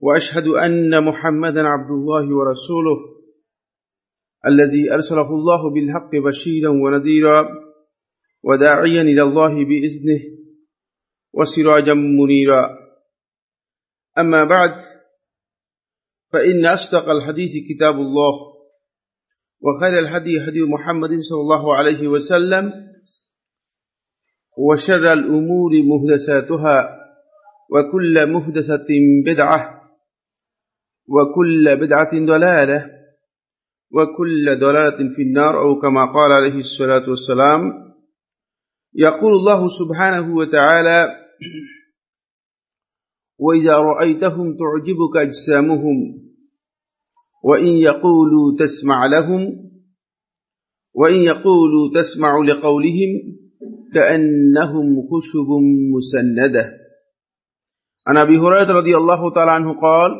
وأشهد أن محمدا عبد الله ورسوله الذي أرسله الله بالحق بشيرا ونذيرا وداعيا إلى الله بإذنه وسراجا منيرا. أما بعد فإن أصدق الحديث كتاب الله وخير الهدي هدي محمد صلى الله عليه وسلم وشر الأمور مهدساتها وكل مهدسة بدعة. وكل بدعة ضلالة وكل ضلالة في النار أو كما قال عليه الصلاة والسلام يقول الله سبحانه وتعالى وإذا رأيتهم تعجبك أجسامهم وإن يقولوا تسمع لهم وإن يقولوا تسمع لقولهم كأنهم خشب مسندة. عن أبي هريرة رضي الله تعالى عنه قال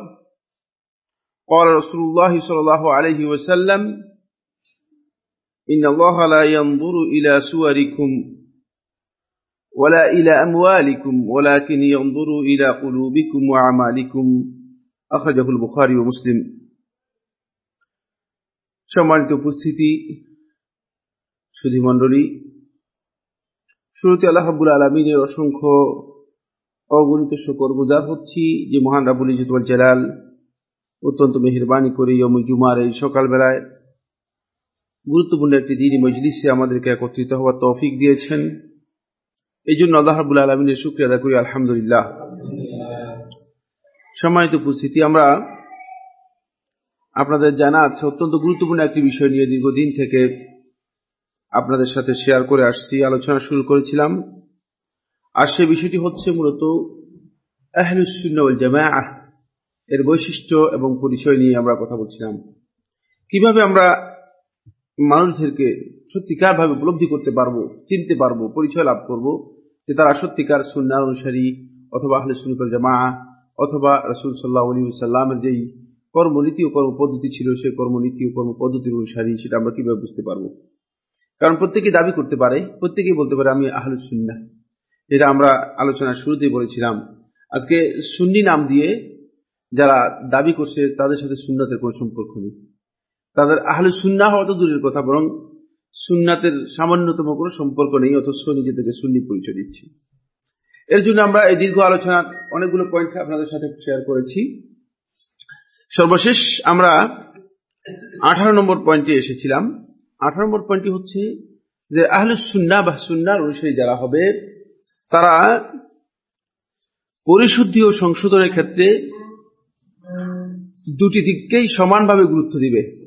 قال رسول الله صلى الله عليه وسلم إن الله لا ينظر إلى سوركم ولا إلى أموالكم ولكن ينظر إلى قلوبكم وأعمالكم أخرجه البخاري ومسلم সম্মানিত উপস্থিতি সুধীমণ্ডলী শুরুতে আল্লাহ হাবুল আলমিনের অসংখ্য অগণিত শকর গুজার হচ্ছি যে মহান রাবুল ইজতুল জালাল অত্যন্ত মেহরবানি করে ইয়ম জুমার এই সকালবেলায় গুরুত্বপূর্ণ একটি দিনই মজলিসে আমাদেরকে একত্রিত হওয়ার তৌফিক দিয়েছেন। এই জন্য আল্লাহ রাবুল আলমিনের শুক্রিয়া আদা করি, আলহামদুলিল্লাহ। সম্মানিত উপস্থিতি, আমরা আপনাদের জানা আছে অত্যন্ত গুরুত্বপূর্ণ একটি বিষয় নিয়ে দীর্ঘদিন থেকে আপনাদের সাথে শেয়ার করে আসছি, আলোচনা শুরু করেছিলাম। আর সে বিষয়টি হচ্ছে মূলত আহলুসুল জামা এর বৈশিষ্ট্য এবং পরিচয় নিয়ে আমরা কথা বলছিলাম। কীভাবে আমরা মানুষদেরকে সত্যিকার ভাবে উপলব্ধি করতে পারব, চিনতে পারব, পরিচয় লাভ করব, যে তারা সত্যিকার সুন্নার অনুসারী অথবা আহলে সুনুল জামা অথবা রসুল সাল্লাহ সাল্লামের যেই কর্মনীতি ও কর্ম পদ্ধতি ছিল, সেই কর্মনীতি ও কর্ম পদ্ধতির অনুসারী সেটা আমরা কীভাবে বুঝতে পারব? কারণ প্রত্যেকেই দাবি করতে পারে, প্রত্যেকেই বলতে পারে, আমি আহলুসুন্না এটা আমরা আলোচনার শুরুতেই বলেছিলাম। আজকে সুন্নি নাম দিয়ে যারা দাবি করছে তাদের সাথে সুন্নাতের কোনো সম্পর্ক নেই। তাদের আহলে সুন্না হওয়া তো দূরের কথা, বরং সুন্নাতের সামান্যতম কোনো সম্পর্ক নেই, অথচ নিজেদেরকে সুন্নি পরিচয় দিচ্ছি। এর জন্য আমরা এই দীর্ঘ আলোচনার অনেকগুলো পয়েন্ট আপনাদের সাথে শেয়ার করেছি। সর্বশেষ আমরা আঠারো নম্বর পয়েন্টে এসেছিলাম। আঠারো নম্বর পয়েন্টটি হচ্ছে যে আহলে সুন্না বা সুন্নার অনুসারী যারা হবে, তারা পরিশুদ্ধি ও সংশোধনের ক্ষেত্রে দুটি দিককেই সমানভাবে গুরুত্ব দিবে।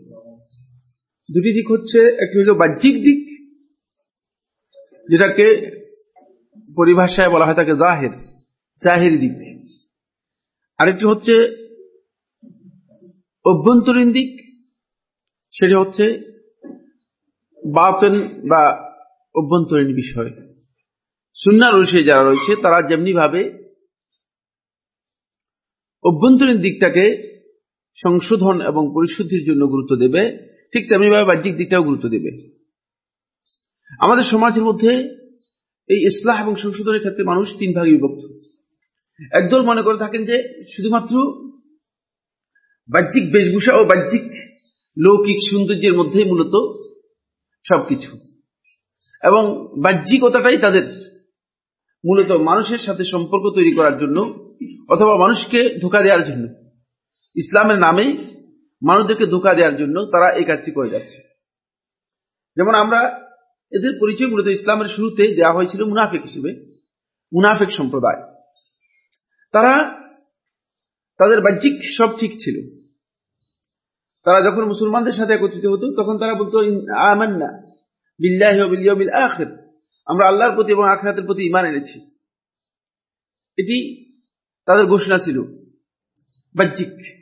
দুটি দিক হচ্ছে, একটি হল বাহ্যিক দিক, যেটাকে পরিভাষায় বলা হয় তাকে জাহের জাহের দিক। আরেকটি হচ্ছে অভ্যন্তরীণ দিক, সেটি হচ্ছে বাতন বা অভ্যন্তরীণ বিষয়। সুন্নার অনুসারী যারা রয়েছে, তারা যেমনি ভাবে অভ্যন্তরীণ দিকটাকে সংশোধন এবং পরিশুদ্ধির জন্য গুরুত্ব দেবে, ঠিক তেমনিভাবে বাহ্যিক দিকটাও গুরুত্ব দেবে। আমাদের সমাজের মধ্যে এই ইসলাম এবং সংশোধনের ক্ষেত্রে মানুষ তিন ভাগে বিভক্ত। একদল মনে করে থাকেন যে শুধুমাত্র বাহ্যিক বেশভূষা ও বাহ্যিক লৌকিক সৌন্দর্যের মধ্যে মূলত সবকিছু। এবং বাহ্যিকতাটাই তাদের মূলত মানুষের সাথে সম্পর্ক তৈরি করার জন্য অথবা মানুষকে ধোকা দেওয়ার জন্য। ইসলামের নামে মানুষদেরকে ধোকা দেওয়ার জন্য তারা এই কাজটি করে যাচ্ছে। যেমন আমরা এদের পরিচয় মূলত ইসলামের শুরুতে দেওয়া হয়েছিল মুনাফিক হিসেবে, মুনাফিক সম্প্রদায়। তারা তাদের বাহ্যিক সব ঠিক ছিল। তারা যখন মুসলমানদের সাথে একত্রিত হতো, তখন তারা বলতো আখির। আমরা আল্লাহর প্রতি এবং আখরাতের প্রতি ইমান এনেছি। এটি তাদের ঘোষণা ছিল, বাহ্যিক।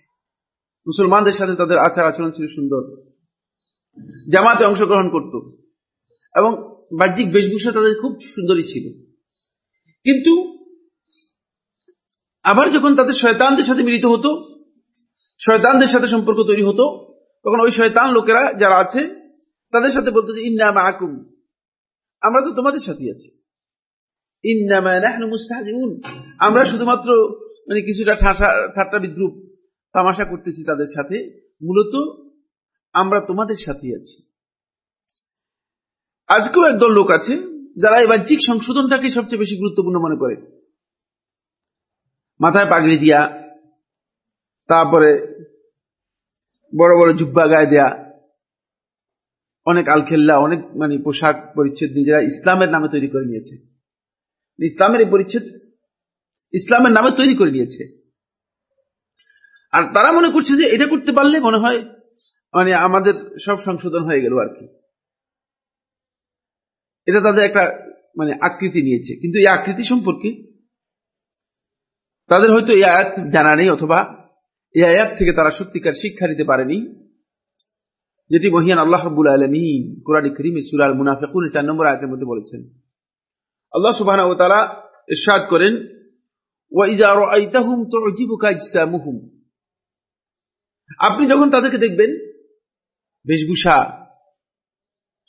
মুসলমানদের সাথে তাদের আচার আচরণ ছিল সুন্দর। জামাতে অংশগ্রহণ করত। এবং বাহ্যিক বেশভূষা তাদের খুব সুন্দরই ছিল। কিন্তু আবার যখন তাদের শয়তানদের সাথে মিলিত হতো, শয়তানদের সাথে সম্পর্ক তৈরি হতো, তখন ওই শয়তান লোকেরা যারা আছে, তাদের সাথে বলতো যে, ইন্না মাকুম আমরা তো তোমাদের সাথে আছি। আমরা শুধুমাত্র মানে কিছুটা ঠাট্টা বিদ্রুপ। তামাশা করতেছি তাদের সাথে। মূলত আমরা তোমাদের সাথে আছি। আজকেও একদল লোক আছে যারা এই বাহ্যিক সংশোধনটাকে সবচেয়ে বেশি গুরুত্বপূর্ণ মনে করে। মাথায় পাগড়ি দিয়া, তারপরে বড় বড় জুব্বা গায়ে দেয়া, অনেক আলখেল্লা, অনেক মানে পোশাক পরিচ্ছেদ নিজেরা ইসলামের নামে তৈরি করে নিয়েছে। ইসলামের এই পরিচ্ছেদ ইসলামের নামে তৈরি করে নিয়েছে। আর তারা মনে করছে যে এটা করতে পারলে মনে হয় মানে আমাদের সব সংশোধন হয়ে গেল আর কি। এটা তাদের একটা মানে আকৃতি নিয়েছে। কিন্তু এই আকৃতি সম্পর্কে তাদের হয়তো এই আয়াত জানা নেই অথবা এই আয়াত থেকে তারা সত্যিকার শিক্ষা নিতে পারেনি। যেটি মহিয়ান আল্লাহ রব্বুল আলমী কোরআন করিমে সুরাল মুনাফেকুন চার নম্বর আয়াতের মধ্যে বলেছেন। আল্লাহ সুবাহ ও তারা ইরশাদ করেন আপনি যখন তাদেরকে দেখবেন, বেশভূষা,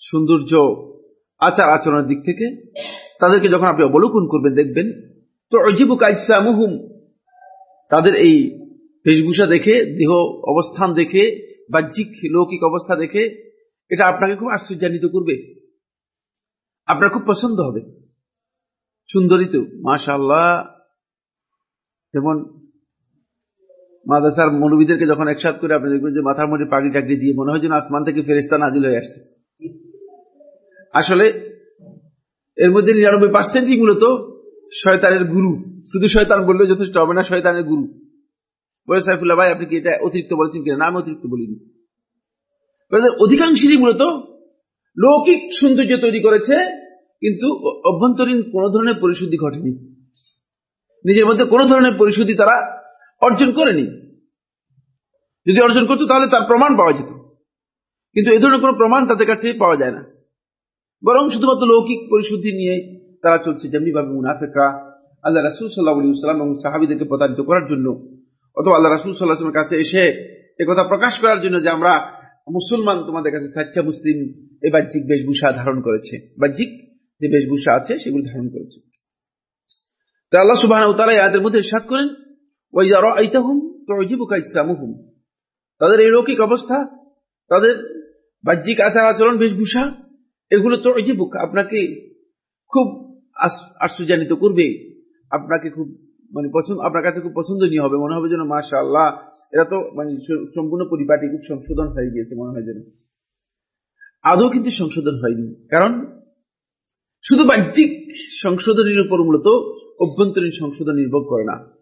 সৌন্দর্য, আচার আচরণের দিক থেকে, তাদেরকে যখন আপনি অবলোকন করবেন, দেখবেন, তো অজিবুকা ইসলামুহুম তাদের এই বেশভূষা দেখে, দেহ অবস্থান দেখে, বাহ্যিক, লৌকিক অবস্থা দেখে, এটা আপনাকে খুব আশ্চর্যান্বিত করবে। আপনার খুব পছন্দ হবে। সুন্দরী তো মাশাল্লাহ যেমন মাদাসার মৌলবীদেরকে যখন একসাথ করে আপনি দেখবেন যে মাথার মধ্যে পাগড়ি টাগড়ি দিয়ে মনে হয় যেন আসমান থেকে ফেরেস্তা নাজিল হয়ে আসছে। আসলে এর মধ্যে নিরানব্বই পার্সেন্টই মূলত শয়তানের গুরু। শুধু শয়তান বললে যথেষ্ট হবে না, শয়তানের গুরু। বলে সাইফুল্লাহ ভাই, আপনি কি এটা অতিরিক্ত বলেছেন কিনা? না আমি অতিরিক্ত বলিনি। অধিকাংশই মূলত লৌকিক সৌন্দর্য তৈরি করেছে, কিন্তু অভ্যন্তরীণ কোন ধরনের পরিশুদ্ধি ঘটেনি। নিজের মধ্যে কোন ধরনের পরিশুদ্ধি তারা অর্জন করেনি। যদি অর্জন করতো, তাহলে তার প্রমাণ পাওয়া যেত। কিন্তু এ ধরনের কোন প্রমাণ তাদের কাছে পাওয়া যায় না। বরং শুধুমাত্র লৌকিক পরিশুদ্ধি নিয়ে তারা চলছে যেমনি ভাবে মুনাফেকরা আল্লাহ রাসুল সাল্লাহ সাল্লাম এবং সাহাবিদেরকে প্রতারিত করার জন্য, অথবা আল্লাহ রাসুল সাল্লাহামের কাছে এসে একথা প্রকাশ করার জন্য যে আমরা মুসলমান, তোমাদের কাছে সাচ্চা মুসলিম এই বাহ্যিক বেশভূষা ধারণ করেছে। বাহ্যিক যে বেশভূষা আছে, সেগুলো ধারণ করেছে। তো আল্লাহ সুবাহ তারা ইয়াদের মধ্যে সাত করেন তাদের এই লৌকিক অবস্থা, তাদের বাহ্যিক আচার আচরণ, বেশভূষা, এগুলো তো অজিবুক আপনাকে খুব আশ্চর্যান্বিত করবে। আপনাকে খুব মানে পছন্দ, আপনার কাছে খুব পছন্দনীয় হবে। মনে হবে যেন মাশা আল্লাহ এরা তো মানে সম্পূর্ণ পরিপাটি, খুব সংশোধন হয়ে গিয়েছে, মনে হয় যেন। আদৌ কিন্তু সংশোধন হয়নি। কারণ, শুধু বাহ্যিক সংশোধনের উপর মূলত অভ্যন্তরীণ সংশোধন নির্ভর করে না।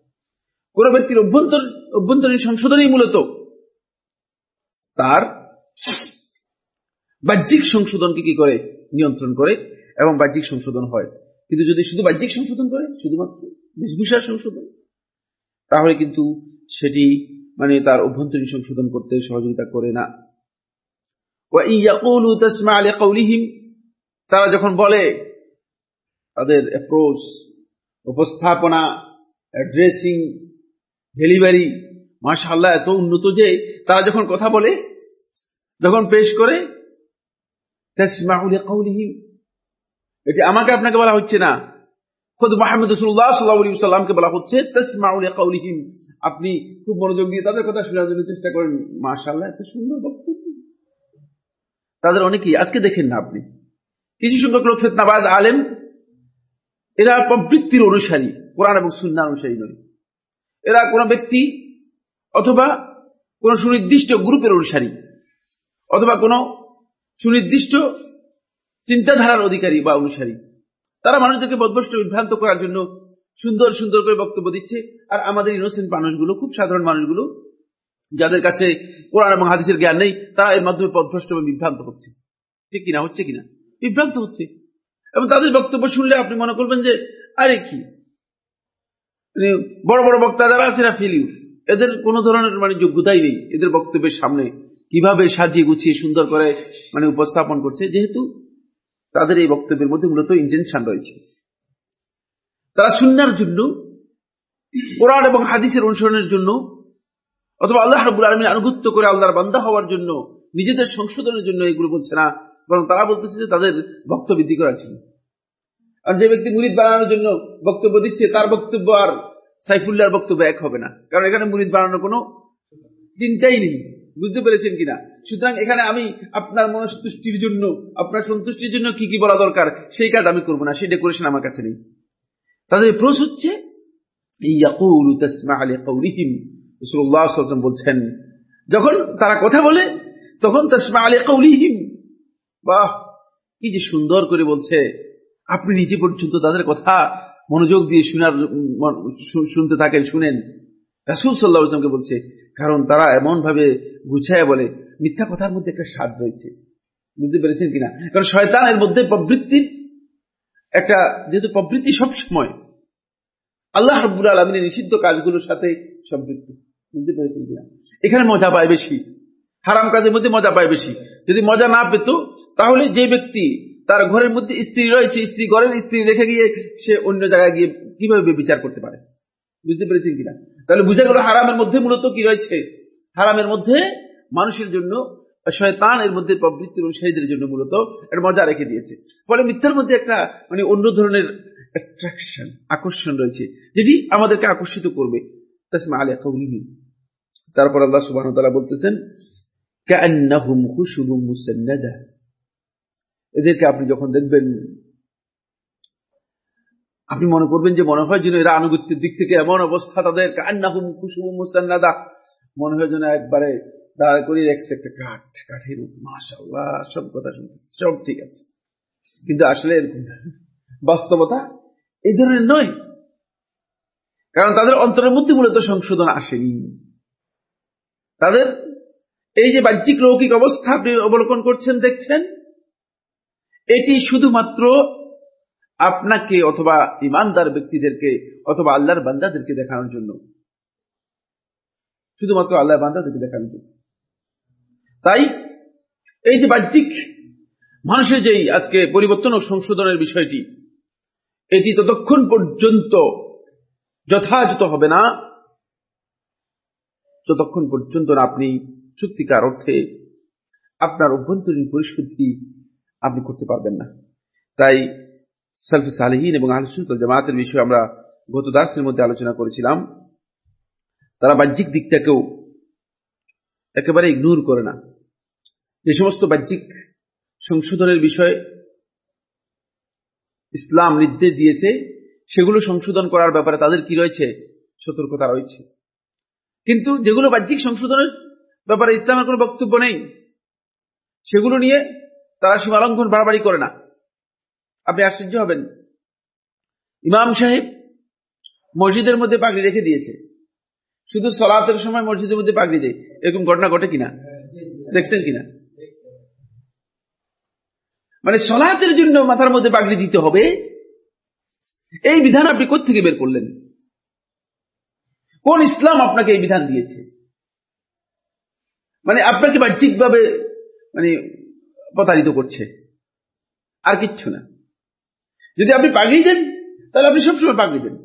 কোন ব্যক্তির অভ্যন্তর অভ্যন্তরীণ সংশোধনই মূলত তার বাহ্যিক সংশোধনকে কি করে? নিয়ন্ত্রণ করে এবং বাহ্যিক সংশোধন হয়। কিন্তু যদি শুধু বাহ্যিক সংশোধন করে, শুধুমাত্র বেশভূষার সংশোধন, তাহলে কিন্তু সেটি মানে তার অভ্যন্তরীণ সংশোধন করতে সহযোগিতা করে না। তারা যখন বলে, তাদের অ্যাপ্রোচ উপস্থাপনা ড্রেসিং ডেলিভারি মাশাল্লাহ এত উন্নত যে তারা যখন কথা বলে, যখন পেশ করে এটি আমাকে আপনাকে বলা হচ্ছে না। খুদ মাহমুদ রসুল্লাহ সাল্লাহ বলা হচ্ছে আপনি খুব মনোযোগ দিয়ে তাদের কথা শোনার জন্য চেষ্টা করেন। মাশাল্লাহ এত সুন্দর বক্তব্য। তাদের অনেকেই, আজকে দেখেন না আপনি। কিছু সংখ্যক লোক ফেতনাবাজ, আলেম, এরা প্রবৃত্তির অনুসারী, কোরআন এবং সুন্না অনুসারী নয়। এরা কোন ব্যক্তি অথবা কোন সুনির্দিষ্ট গ্রুপের অনুসারী, অথবা কোন সুনির্দিষ্ট চিন্তাধারার অধিকারী বা অনুসারী। তারা মানুষদেরকে বদভস্ত বিভ্রান্ত করার জন্য সুন্দর সুন্দর করে বক্তব্য দিচ্ছে। আর আমাদের ইনোসেন্ট মানুষগুলো, খুব সাধারণ মানুষগুলো, যাদের কাছে কোরআন এবং হাদিসের জ্ঞান নেই তারা এর মাধ্যমে পদভ্রষ্ট এবং বিভ্রান্ত হচ্ছে। ঠিক কিনা, হচ্ছে কিনা? বিভ্রান্ত হচ্ছে। এবং তাদের বক্তব্য শুনলে আপনি মনে করবেন যে, আরে কি? বড় বড় বক্তা যারা আছে না ফিলিউ, এদের কোন ধরনের মানে যোগ্যতাই নেই এদের বক্তব্যের সামনে। কীভাবে সাজিয়ে গুছিয়ে সুন্দর করে মানে উপস্থাপন করছে, যেহেতু তাদের এই বক্তব্যের মধ্যে মূলত ইন্টেনশন রয়েছে। তারা সুন্নার জন্য, কোরআন এবং হাদিসের অনুসরণের জন্য, অথবা আল্লাহ রাবুল আলমীর আনুগত্য করে আল্লাহর বান্দা হওয়ার জন্য, নিজেদের সংশোধনের জন্য এগুলো বলছে না, বরং তারা বলতেছে যে তাদের ভক্ত বৃদ্ধি করার জন্য। আর যে ব্যক্তি মুরিদ বানানোর জন্য বক্তব্য দিচ্ছে, তার বক্তব্য আর সাইফুল্লাহর বক্তব্য এক হবে না। কারণ এখানে মুরিদ বানানোর কোনো চিন্তাই নেই। বুঝতে পেরেছেন কিনা? সুতরাং এখানে আমি আপনার মনস্তুষ্টির জন্য, আপনার সন্তুষ্টির জন্য কি কি বলা দরকার, সেই কাজ আমি করব না সেই ডেকোরেশন আমার কাছে নেই। তাদের প্রোস হচ্ছে বলছেন, যখন তারা কথা বলে, তখন তসমা আলী কৌলিহিম, বাহ, কি যে সুন্দর করে বলছে। আপনি নিজে পর্যন্ত তাদের কথা মনোযোগ দিয়ে শোনার শুনতে থাকেন, শুনেন। রাসুল সাল্লাহ ইসলামকে বলছে, কারণ তারা এমন ভাবে গুছায় বলে, মিথ্যা কথার মধ্যে একটা স্বাদ রয়েছে। বুঝতে পেরেছেন কিনা? কারণ শয়তানের মধ্যে প্রবৃত্তির একটা, যেহেতু প্রবৃত্তি সবসময়, আল্লাহ রব্বুল আলমিনের নিষিদ্ধ কাজগুলোর সাথে সম্পৃক্ত। বুঝতে পেরেছেন কিনা? এখানে মজা পায় বেশি। হারাম কাজের মধ্যে মজা পায় বেশি। যদি মজা না পেত, তাহলে যে ব্যক্তি তার ঘরের মধ্যে স্ত্রী রয়েছে, স্ত্রী ঘরের স্ত্রী রেখে গিয়ে সে অন্য জায়গায় গিয়ে কীভাবে বিচার করতে পারে? বুঝতে পেরেছেন কিনা? তাহলে বুঝা গেল হারামের মধ্যে মূলত কি রয়েছে? হারামের মধ্যে মানুষের জন্য শয়তান এর মধ্যে প্রবৃত্তির অনুসারীদের জন্য মূলত একটা মজা রেখে দিয়েছে। ফলে মিথ্যার মধ্যে একটা মানে অন্য ধরনের অ্যাট্রাকশন আকর্ষণ রয়েছে, যেটি আমাদেরকে আকর্ষিত করবে। তারপর আল্লাহ সুবাহ বলতেছেন কান্নাহুম খুশুবুম মুসান্নাদা। এদেরকে আপনি যখন দেখবেন, আপনি মনে করবেন যে মনে হয় যেন এরা আনুগত্যের দিক থেকে এমন অবস্থা, তাদের মুসান্নাদা। মনে হয় যেন একবারে দাঁড়া করে রাখছে একটা কাঠ, কাঠের মাশাল্লাহ সব কথা শুনতেছে, সব ঠিক আছে। কিন্তু আসলে এরকম বাস্তবতা এই ধরনের নয়। কারণ তাদের অন্তরের মধ্যে মূলত সংশোধন আসেনি। তাদের এই যে বাহ্যিক, লৌকিক অবস্থা আপনি অবলোকন করছেন, দেখছেন এটি শুধুমাত্র আপনাকে অথবা ইমানদার ব্যক্তিদেরকে অথবা আল্লাহর বান্দাদেরকে দেখানোর জন্য। শুধুমাত্র আল্লাহর বান্দাদেরকে দেখানোর জন্য। তাই এই যে বাহ্যিক মানুষের যেই আজকে পরিবর্তন ও সংশোধনের বিষয়টি, এটি ততক্ষণ পর্যন্ত যথাযথ হবে না। যতক্ষণ পর্যন্ত আপনি সত্যিকার অর্থে আপনার অভ্যন্তরীণ পরিশুদ্ধি আপনি করতে পারবেন না। তাই সালফি সালেহীন এবং আলোচনা জামাতের বিষয়ে আমরা গত দাসের মধ্যে আলোচনা করেছিলাম। তারা বাহ্যিক দিকটাকেও একেবারে ইগনোর করে না। যে সমস্ত বাহ্যিক সংশোধনের বিষয়ে ইসলাম নির্দেশ দিয়েছে, সেগুলো সংশোধন করার ব্যাপারে তাদের কি রয়েছে? সতর্কতা রয়েছে। কিন্তু যেগুলো বাহ্যিক সংশোধনের ব্যাপারে ইসলামের কোনো বক্তব্য নেই, সেগুলো নিয়ে তারা সীমালঙ্ঘন বাড়াবাড়ি করে না। আপনি আশ্চর্য হবেন। ইমাম সাহেব মসজিদের মধ্যে পাগড়ি রেখে দিয়েছে। শুধু সলাতের সময় মসজিদের মধ্যে পাগড়ি দেয়। এরকম ঘটনা ঘটে কিনা? দেখছেন কিনা? মানে সলাতের জন্য মাথার মধ্যে পাগড়ি দিতে হবে? এই বিধান আপনি কোথেকে বের করলেন? কোন ইসলাম আপনাকে এই বিধান দিয়েছে? মানে আপনাকে বাহ্যিকভাবে মানে প্রতারিত করছে। আর কিচ্ছু না। যদি আপনি পাগড়ি দেন, তাহলে আপনি সবসময় পাগড়ি দেন।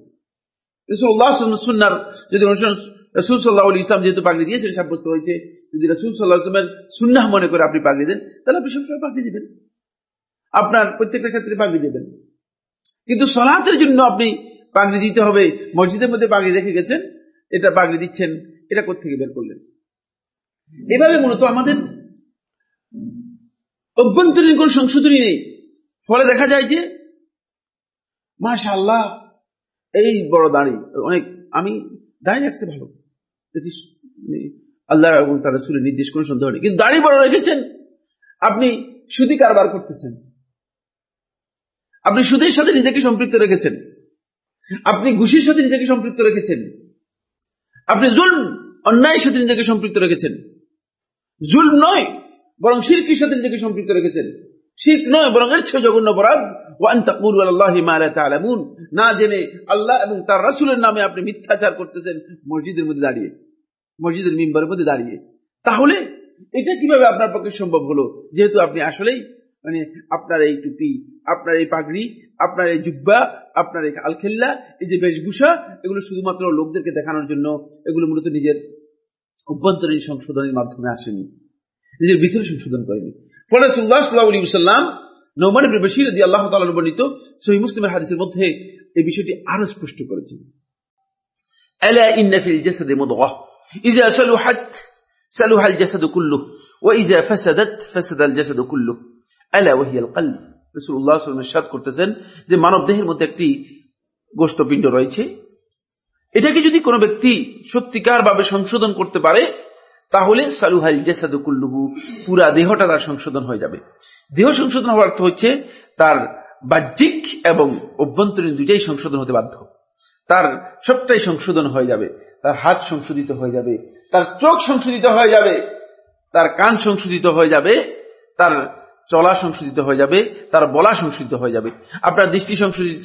সুন্নার যদি রসুল সাল্লাহ ইসলাম যেহেতু পাগড়ি দিয়েছেন, সাব্যস্ত হয়েছে, যদি রসুল সাল্লাহ ইসলামের সুন্নাহ মনে করে আপনি পাগড়ি দেন, তাহলে আপনি সবসময় পাগড়ি দেবেন। আপনার প্রত্যেকটা ক্ষেত্রে পাগড়ি দেবেন। কিন্তু সলাতের জন্য আপনি পাগড়ি দিতে হবে। মসজিদের মধ্যে পাগড়ি রেখে গেছেন, এটা পাগড়ি দিচ্ছেন, এটা কোথেকে বের করলেন? এভাবে মূলত আমাদের অভ্যন্তরীণ কোন সংশোধনী নেই। ফলে দেখা যায় যে মাশা আল্লাহ এই বড় দাড়ি, অনেক, আমি দাঁড়িয়ে রাখছে ভালো। আল্লাহ এবং তারা চুলে নির্দেশ, কোনো সন্দেহ নেই। কিন্তু দাড়ি বড় রেখেছেন, আপনি সুদি কারবার করতেছেন। আপনি সুদের সাথে নিজেকে সম্পৃক্ত রেখেছেন। আপনি ঘুষির সাথে নিজেকে সম্পৃক্ত রেখেছেন। আপনি জুল অন্যায়ের সাথে নিজেকে সম্পৃক্ত রেখেছেন। জুল নয় বরং শিরকির সাথে নিজেকে সম্পৃক্ত রেখেছেন? শিখ নয়, বরং এর চেয়ে জঘন্য অপরাধ না জেনে আল্লাহ এবং তার রাসুলের নামে আপনি মিথ্যাচার করতেছেন মসজিদের মধ্যে দাঁড়িয়ে, মসজিদের মিম্বারের মধ্যে দাঁড়িয়ে। তাহলে এটা কীভাবে আপনার পক্ষে সম্ভব হলো? যেহেতু আপনি আসলেই মানে আপনার এই টুপি, আপনার এই পাগড়ি, আপনার এই জুব্বা, আপনার এই আলখেল্লা, এই যে বেশভূষা, এগুলো শুধুমাত্র লোকদেরকে দেখানোর জন্য, এগুলো মূলত নিজের অভ্যন্তরীণ সংশোধনের মাধ্যমে আসেনি। নিজের ভিতরে সংশোধন করেনি ফলে সুল্লাহ সাল্লাহ সাল্লাম নৌমান বশির দিয়ে আল্লাহ তালা বর্ণিত সহি মুসলিমের হাদিসের মধ্যে এই বিষয়টি আরো স্পষ্ট করেছেন ألا إن في الجسد مضغة إذا سلحت سلح الجسد كله وإذا فسدت فسد الجسد كله ألا وهي القلب رسول الله صلى الله عليه وسلم করতেছেন যে মানব দেহের মধ্যে একটি গোষ্ঠপিণ্ড রয়েছে এটাকে যদি কোনো ব্যক্তি সত্যিকার ভাবে সংশোধন করতে পারে তাহলে সালুহাল জেসাদু কুল্লুহু, পুরা দেহটা তার সংশোধন হয়ে যাবে। দেহ সংশোধন হওয়ার অর্থ হচ্ছে তার বাহ্যিক এবং অভ্যন্তরীণ দুইটাই সংশোধন হতে বাধ্য। তার সবটাই সংশোধন হয়ে যাবে। তার হাত সংশোধিত হয়ে যাবে। তার চোখ সংশোধিত হয়ে যাবে। তার কান সংশোধিত হয়ে যাবে। তার চলা সংশোধিত হয়ে যাবে, তার বলা সংশোধিত হয়ে যাবে। আপনার দৃষ্টি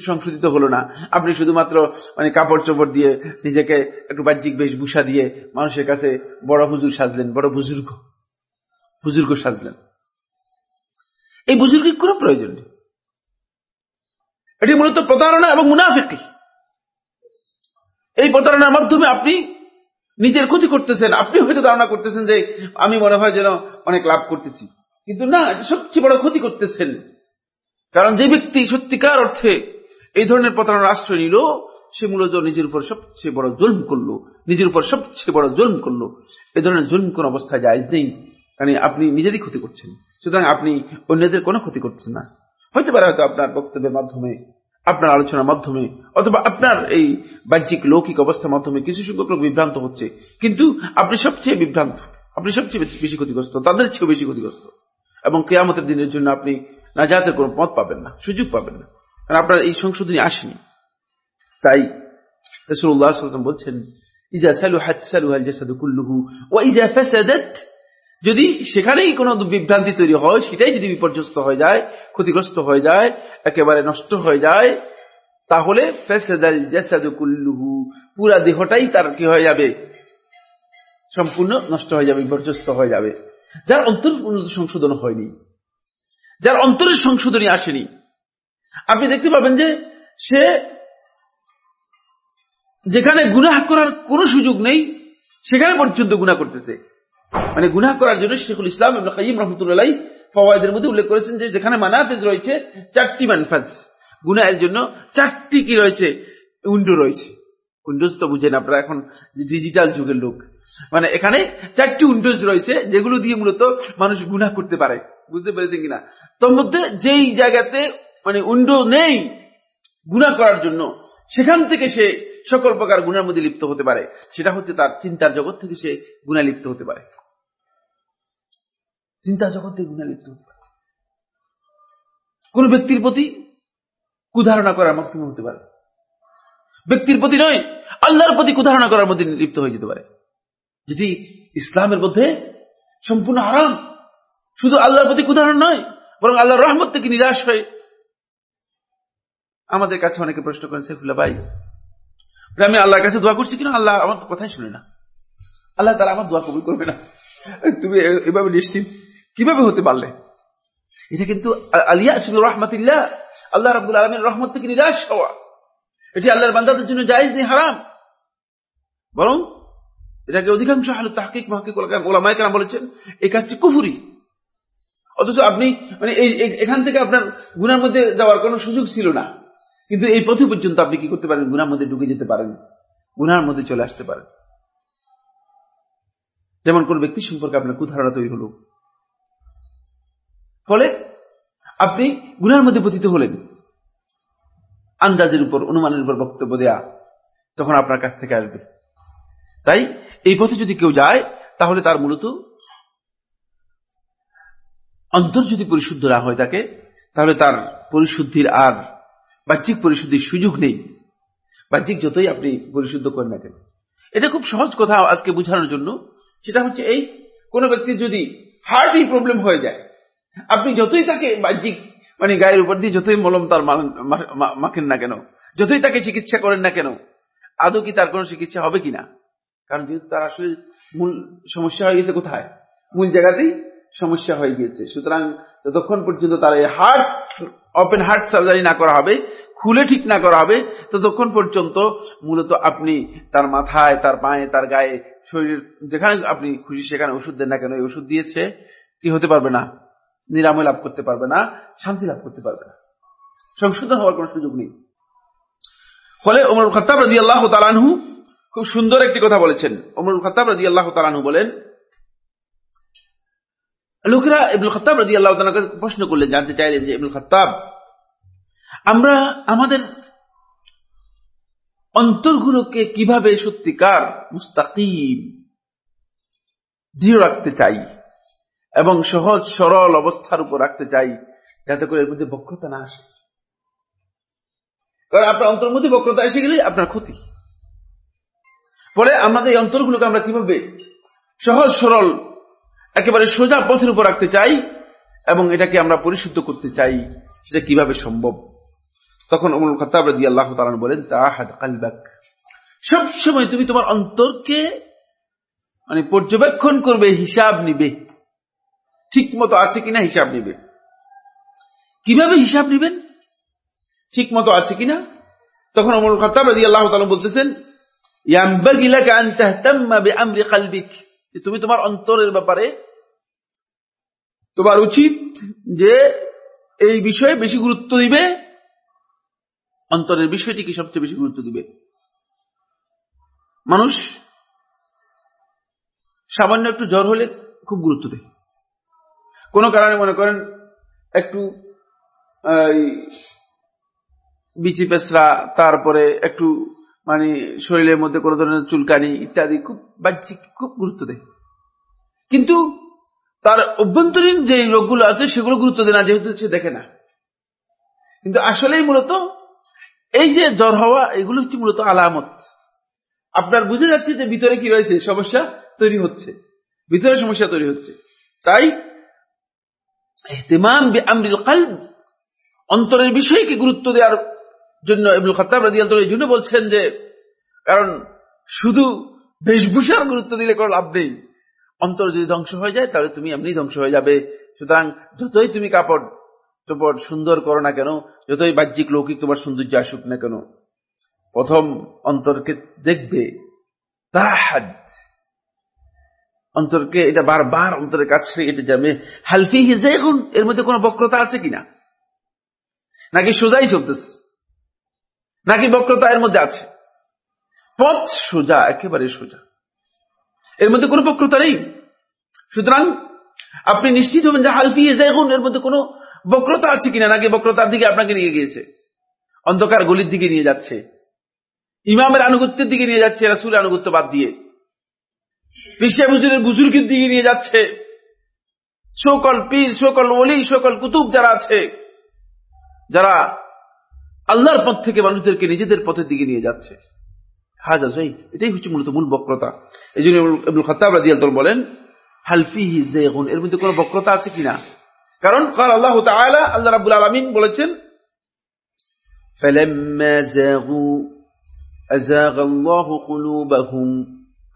সংশোধিত হলো না। আপনি শুধুমাত্র মানে কাপড় চোপড় দিয়ে নিজেকে একটু বাহ্যিক বেশভূষা দিয়ে মানুষের কাছে বড় হুজুর সাজলেন, বড় বুজুর্গ। বুজুর্গ সাজলেন। এই বুজুর্গের কোনো প্রয়োজন নেই। এটি মূলত প্রতারণা এবং মুনাফিকি। এই প্রতারণার মাধ্যমে আপনি নিজের ক্ষতি করতেছেন। আপনি হয়তো ধারণা করতেছেন যে, আমি মনে হয় যেন অনেক লাভ করতেছি। কিন্তু না সবচেয়ে বড় ক্ষতি করতেছেন। কারণ যে ব্যক্তি সত্যিকার অর্থে এই ধরনের প্রতারণার আশ্রয় নিল, সে মূলত নিজের উপর সবচেয়ে বড় জুলম করল, নিজের উপর সবচেয়ে বড় জুলম করল। এই ধরনের জুলম কোন অবস্থায় জায়জ নেই। কারণ আপনি নিজেরই ক্ষতি করছেন। সুতরাং আপনি অন্যদের কোনো ক্ষতি করছেন না। হইতে পারে হয়তো আপনার বক্তব্যের মাধ্যমে, আপনার আলোচনার মাধ্যমে, অথবা আপনার এই বাহ্যিক লৌকিক অবস্থার মাধ্যমে কিছু সংখ্যক লোক বিভ্রান্ত হচ্ছে। কিন্তু আপনি সবচেয়ে বিভ্রান্ত, আপনি সবচেয়ে বেশি ক্ষতিগ্রস্ত, তাদের চেয়েও বেশি ক্ষতিগ্রস্ত। এবং কেয়ামতের দিনের জন্য আপনি নাজাতের কোনো পথ পাবেন না, সুযোগ পাবেন না। কারণ আপনার এই সংশোধনী আসেনি। তাই রসুল্লাহ বলছেন যদি সেখানেই কোনো বিভ্রান্তি তৈরি হয়, সেটাই যদি বিপর্যস্ত হয়ে যায়, ক্ষতিগ্রস্ত হয়ে যায়, একেবারে নষ্ট হয়ে যায়, তাহলে পুরা দেহটাই তার কি হয়ে যাবে? সম্পূর্ণ নষ্ট হয়ে যাবে, বিপর্যস্ত হয়ে যাবে। যার অন্তর সংশোধন হয়নি, যার অন্তরের সংশোধনী আসেনি। আপনি দেখতে পাবেন যে সে যেখানে গুনাহ করার কোনো সুযোগ নেই, সেখানে পর্যন্ত গুণা করতেছে। মানে গুনাহ করার জন্য শেখুল ইসলাম কাইম রহমতুল্লাহ ফওয়ায়দের মধ্যে উল্লেখ করেছেন যে যেখানে মানাফেজ রয়েছে, চারটি মানফাজ। গুনাহের জন্য চারটি কি রয়েছে? উইন্ডো রয়েছে। উইন্ডোজ তো বুঝেন আপনারা এখন ডিজিটাল যুগের লোক। মানে এখানে চারটি উইন্ডোজ রয়েছে, যেগুলো দিয়ে মূলত মানুষ গুনাহ করতে পারে। বুঝতে পেরেছেন কিনা? তোর মধ্যে যেই জায়গাতে মানে উইন্ডো নেই গুনাহ করার জন্য, সেখান থেকে সে সকল প্রকার গুণের মধ্যে লিপ্ত হতে পারে। সেটা হচ্ছে তার চিন্তার জগৎ থেকে সে গুণা লিপ্ত হতে পারে। চিন্তার জগৎ থেকে গুণা লিপ্ত কোন ব্যক্তির প্রতি কুধারণা করার মাধ্যমে হতে পারে। ব্যক্তির প্রতি নয়, আল্লাহর প্রতি কুধারণা করার মধ্যে লিপ্ত হয়ে যেতে পারে। যেটি ইসলামের মধ্যে সম্পূর্ণ আরাম শুধু আল্লাহর প্রতি কুধারণ নয়, বরং আল্লাহর রহমত থেকে নিরাশ হয়ে আমাদের কাছে অনেকে প্রশ্ন করেন, সেফুল্লাহ ভাই আমি আল্লাহর কাছে দোয়া করছি কিনা? আল্লাহ আমার কথাই শুনে না। আল্লাহ তারা আমার দোয়া কবুল করবে না। তুমি এভাবে নিশ্চিত? কীভাবে হতে পারলে? এটা কিন্তু আলিয়া রহমতুল্লাহ। আল্লাহ রাবুল আলমের রহমত থেকে নিরাশ হওয়া। এটি আল্লাহর বান্দাদের জন্য জায়জ নেই, হারাম। বরং এটাকে অধিকাংশ হালু তাহকিক মাহকিক ওলামায় কেন বলেছেন, এই কাজটি কুফুরি। অথচ আপনি মানে এখান থেকে আপনার গুনার মধ্যে যাওয়ার কোনো সুযোগ ছিল না। কিন্তু এই পথে পর্যন্ত আপনি কি করতে পারেন? গুনার মধ্যে ঢুকে যেতে পারেন। গুনার মধ্যে চলে আসতে পারেন। যেমন কোন ব্যক্তি সম্পর্কে আপনার কুধারণা তৈরি হল। ফলে আপনি গুনার মধ্যে পতিত হলেন। আন্দাজের উপর, অনুমানের উপর বক্তব্য দেয়া তখন আপনার কাছ থেকে আসবে। তাই এই পথে যদি কেউ যায়, তাহলে তার মূলত অন্তর যদি পরিশুদ্ধ না হয় থাকে তাহলে তার পরিশুদ্ধির আর বাহ্যিক পরিশুদ্ধির সুযোগ নেই। বাহ্যিক যতই আপনি পরিশুদ্ধ করেন না কেন। এটা খুব সহজ কথা আজকে বোঝানোর জন্য। সেটা হচ্ছে এই, কোন ব্যক্তির যদি হার্টই প্রবলেম হয়ে যায়, আপনি যতই তাকে বাহ্যিক মানে গায়ের উপর দিয়ে যতই মলম তার মাখেন না কেন, যতই তাকে চিকিৎসা করেন না কেন, আদৌ কি তার কোনো চিকিৎসা হবে কিনা? কারণ যেহেতু তার আসলে মূল সমস্যা হয়ে গেছে কোথায়? মূল জায়গাতেই সমস্যা হয়ে গিয়েছে সুতরাং যতক্ষণ পর্যন্ত তার এই হার্ট ওপেন হার্ট সার্জারি না করা হবে, খুলে ঠিক না করা হবে, ততক্ষণ পর্যন্ত মূলত আপনি তার মাথায়, তার পায়ে, তার গায়ে শরীর যেখানে আপনি খুশি সেখানে ওষুধ দেন না কেন, এই ওষুধ দিয়েছে, কি হতে পারবে না? নিরাময় লাভ করতে পারবে না, শান্তি লাভ করতে পারবে না। সংশোধন হওয়ার কোন সুযোগ নেই। ফলে ওমর খত্তাব রাজি আল্লাহ তালানহু খুব সুন্দর একটি কথা বলেছেন। ওমর খত্তাব রাজি আল্লাহ তালানহু বলেন, লোকেরা ইবুল খত্তাব রাজি আল্লাহ তালাকে প্রশ্ন করলেন, জানতে চাইলেন যে ইবুল খত্তাব, আমরা আমাদের অন্তরগুলোকে কীভাবে সত্যিকার মুস্তাকিম, দৃঢ় রাখতে চাই এবং সহজ, সরল অবস্থার উপর রাখতে চাই, যাতে করে এর মধ্যে বক্রতা না আসে। কারণ আপনার অন্তর মধ্যে বক্রতা এসে গেলে আপনার ক্ষতি। ফলে আমাদের এই অন্তরগুলোকে আমরা কীভাবে সহজ, সরল, একেবারে সোজা পথের উপর রাখতে চাই এবং এটাকে আমরা পরিশুদ্ধ করতে চাই, সেটা কীভাবে সম্ভব? তখন অমর খতাব রাজি আল্লাহ তালান বলেন তাহাদ কালবাক। সবসময় তুমি তোমার অন্তরকে মানে পর্যবেক্ষণ করবে, হিসাব নিবে। ঠিক মতো আছে কিনা হিসাব নিবে। কীভাবে হিসাব নিবেন? ঠিক মতো আছে কিনা? তখন অমর খতাব রাজি আল্লাহ তালা বলতেছেন তুমি তোমার অন্তরের ব্যাপারে তোমার উচিত যে এই বিষয়ে বেশি গুরুত্ব দিবে অন্তরের বিষয়টিকে সবচেয়ে বেশি গুরুত্ব দিবে মানুষ সামান্য একটু জ্বর হলে খুব গুরুত্ব দেয় কোন কারণে মনে করেন একটু বিচি পেসরা তারপরে একটু মানে শরীরের মধ্যে কোন ধরনের চুলকানি ইত্যাদি খুব বাহ্যিক, খুব গুরুত্ব দেয়। কিন্তু তার অভ্যন্তরীণ যে রোগগুলো আছে সেগুলো গুরুত্ব দেয় না, যেহেতু সে দেখে না। কিন্তু আসলেই মূলত এই যে জ্বর হওয়া, এগুলো হচ্ছে মূলত আলামত। আপনার বুঝে যাচ্ছে যে ভিতরে কি রয়েছে, সমস্যা তৈরি হচ্ছে। ভিতরে সমস্যা তৈরি হচ্ছে। তাই অন্তরের বিষয়কে গুরুত্ব দেওয়ার জন্য ইবুল খতাব রাজি এই জন্য বলছেন যে, কারণ শুধু বেশভূষার গুরুত্ব দিলে কোনো লাভ নেই। অন্তর যদি ধ্বংস হয়ে যায়, তাহলে তুমি এমনি ধ্বংস হয়ে যাবে। সুতরাং যতই তুমি কাপড় চোপড় সুন্দর করো না কেন, যতই বাহ্যিক লৌকিক তোমার সৌন্দর্য আসুক না কেন, প্রথম অন্তরকে দেখবে তাহাদ অন্তরকে এটা বারবার অন্তরের কাছে এটা যাবে হালফি হিজে এর মধ্যে কোনো বক্রতা আছে কিনা? নাকি সোজাই চলতেছে? নাকি বক্রতা এর মধ্যে আছে? পথ সোজা, একেবারে সোজা। এর মধ্যে কোনো বক্রতা নেই। সুতরাং আপনি নিশ্চিত হবেন যে হালফি এখন এর মধ্যে কোনো বক্রতা আছে কিনা? নাকি বক্রতার দিকে আপনাকে নিয়ে গিয়েছে? অন্ধকার গলির দিকে নিয়ে যাচ্ছে। ইমামের আনুগত্যের দিকে নিয়ে যাচ্ছে রাসুল আনুগত্য বাদ দিয়ে। বিশ্বা বুজুরের বুজুর্গের দিকে নিয়ে যাচ্ছে। সকল পীর, সকল অলি সকল কুতুব যারা আছে, যারা আল্লাহর পথ থেকে মানুষদেরকে নিজেদের পথের দিকে নিয়ে যাচ্ছে হাজা জয় এটাই হচ্ছে মূলত মূল বক্রতা এই জন্য খতাব রাজি বলেন হালফিহি জেগুন এর মধ্যে কোন বক্রতা আছে কিনা কারণ কাল আল্লাহ তাআলা আল্লাহ রাব্বুল আলামিন বলেছেন فلما زاغوا أزاغ الله قلوبهم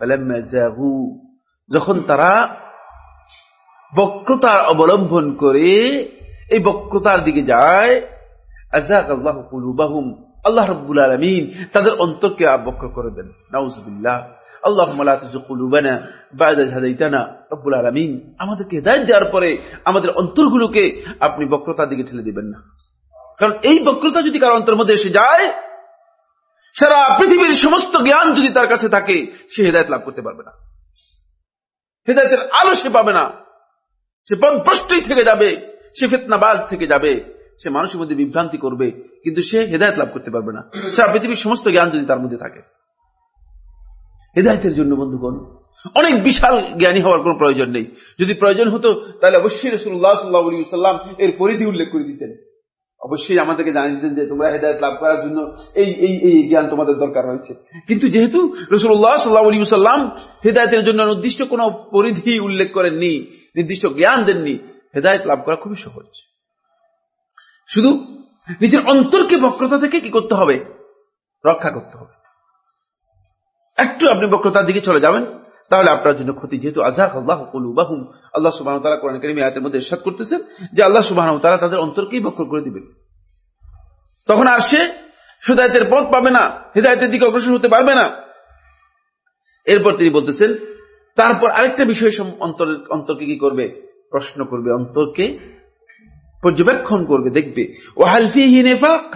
فلما زاغوا যখন তারা বক্রতার অবলম্বন করে এই বক্রতার দিকে যায় আজাক আল্লাহ কুলুবাহুম। আল্লাহ রব্বুল আলমিন তাদের অন্তরকে বক্র করে দেন। নাউজুবিল্লাহ। আপনি বক্রতার দিকে ঠেলে দিবেন না। কারণ এই বক্রতা যদি কারও অন্তর মধ্যে এসে যায়, সারা পৃথিবীর সমস্ত জ্ঞান যদি তার কাছে থাকে, সে হেদায়ত লাভ করতে পারবে না। হেদায়তের আলো সে পাবে না। সে পদভ্রষ্টই থেকে যাবে, সে ফেতনাবাজ থেকে যাবে। সে মানুষের মধ্যে বিভ্রান্তি করবে, কিন্তু সে হেদায়ত লাভ করতে পারবে না। সারা পৃথিবীর সমস্ত জ্ঞান যদি তার মধ্যে থাকে। হেদায়তের জন্য, বন্ধুগণ, অনেক বিশাল জ্ঞানী হওয়ার কোন প্রয়োজন নেই। যদি প্রয়োজন হতো, তাহলে অবশ্যই রসুল্লাহ সাল্লাহাম এর পরিধি উল্লেখ করে দিতেন। অবশ্যই আমাদেরকে জানিয়ে দিতেন যে, তোমরা হেদায়ত লাভ করার জন্য এই এই এই জ্ঞান তোমাদের দরকার রয়েছে। কিন্তু যেহেতু রসুল্লাহ সাল্লাহ আলী সাল্লাম হেদায়তের জন্য নির্দিষ্ট কোন পরিধি উল্লেখ করেননি, নির্দিষ্ট জ্ঞান দেননি, হেদায়ত লাভ করা খুবই সহজ। শুধু নিজের অন্তরকে বক্রতা থেকে কি করতে হবে? রক্ষা করতে হবে। একটু আপনি বক্রতার দিকে চলে যাবেন, তাহলে আপনার জন্য ক্ষতি। যেহেতু আজাক আল্লাহ কলুবাহুম, আল্লাহ সুবাহ তালা কোরআন করিম আয়াতের মধ্যে ইরশাদ করতেছেন যে আল্লাহ সুবাহ তারা তাদের অন্তরকেই বক্র করে দিবেন। তখন আর সে সুদায়তের পথ পাবে না, হৃদায়তের দিকে অগ্রসর হতে পারবে না। এরপর তিনি বলতেছেন, তারপর আরেকটা বিষয় অন্তরকে কি করবে? প্রশ্ন করবে, অন্তরকে পর্যবেক্ষণ করবে, দেখবে। ও হালফি নেফাক?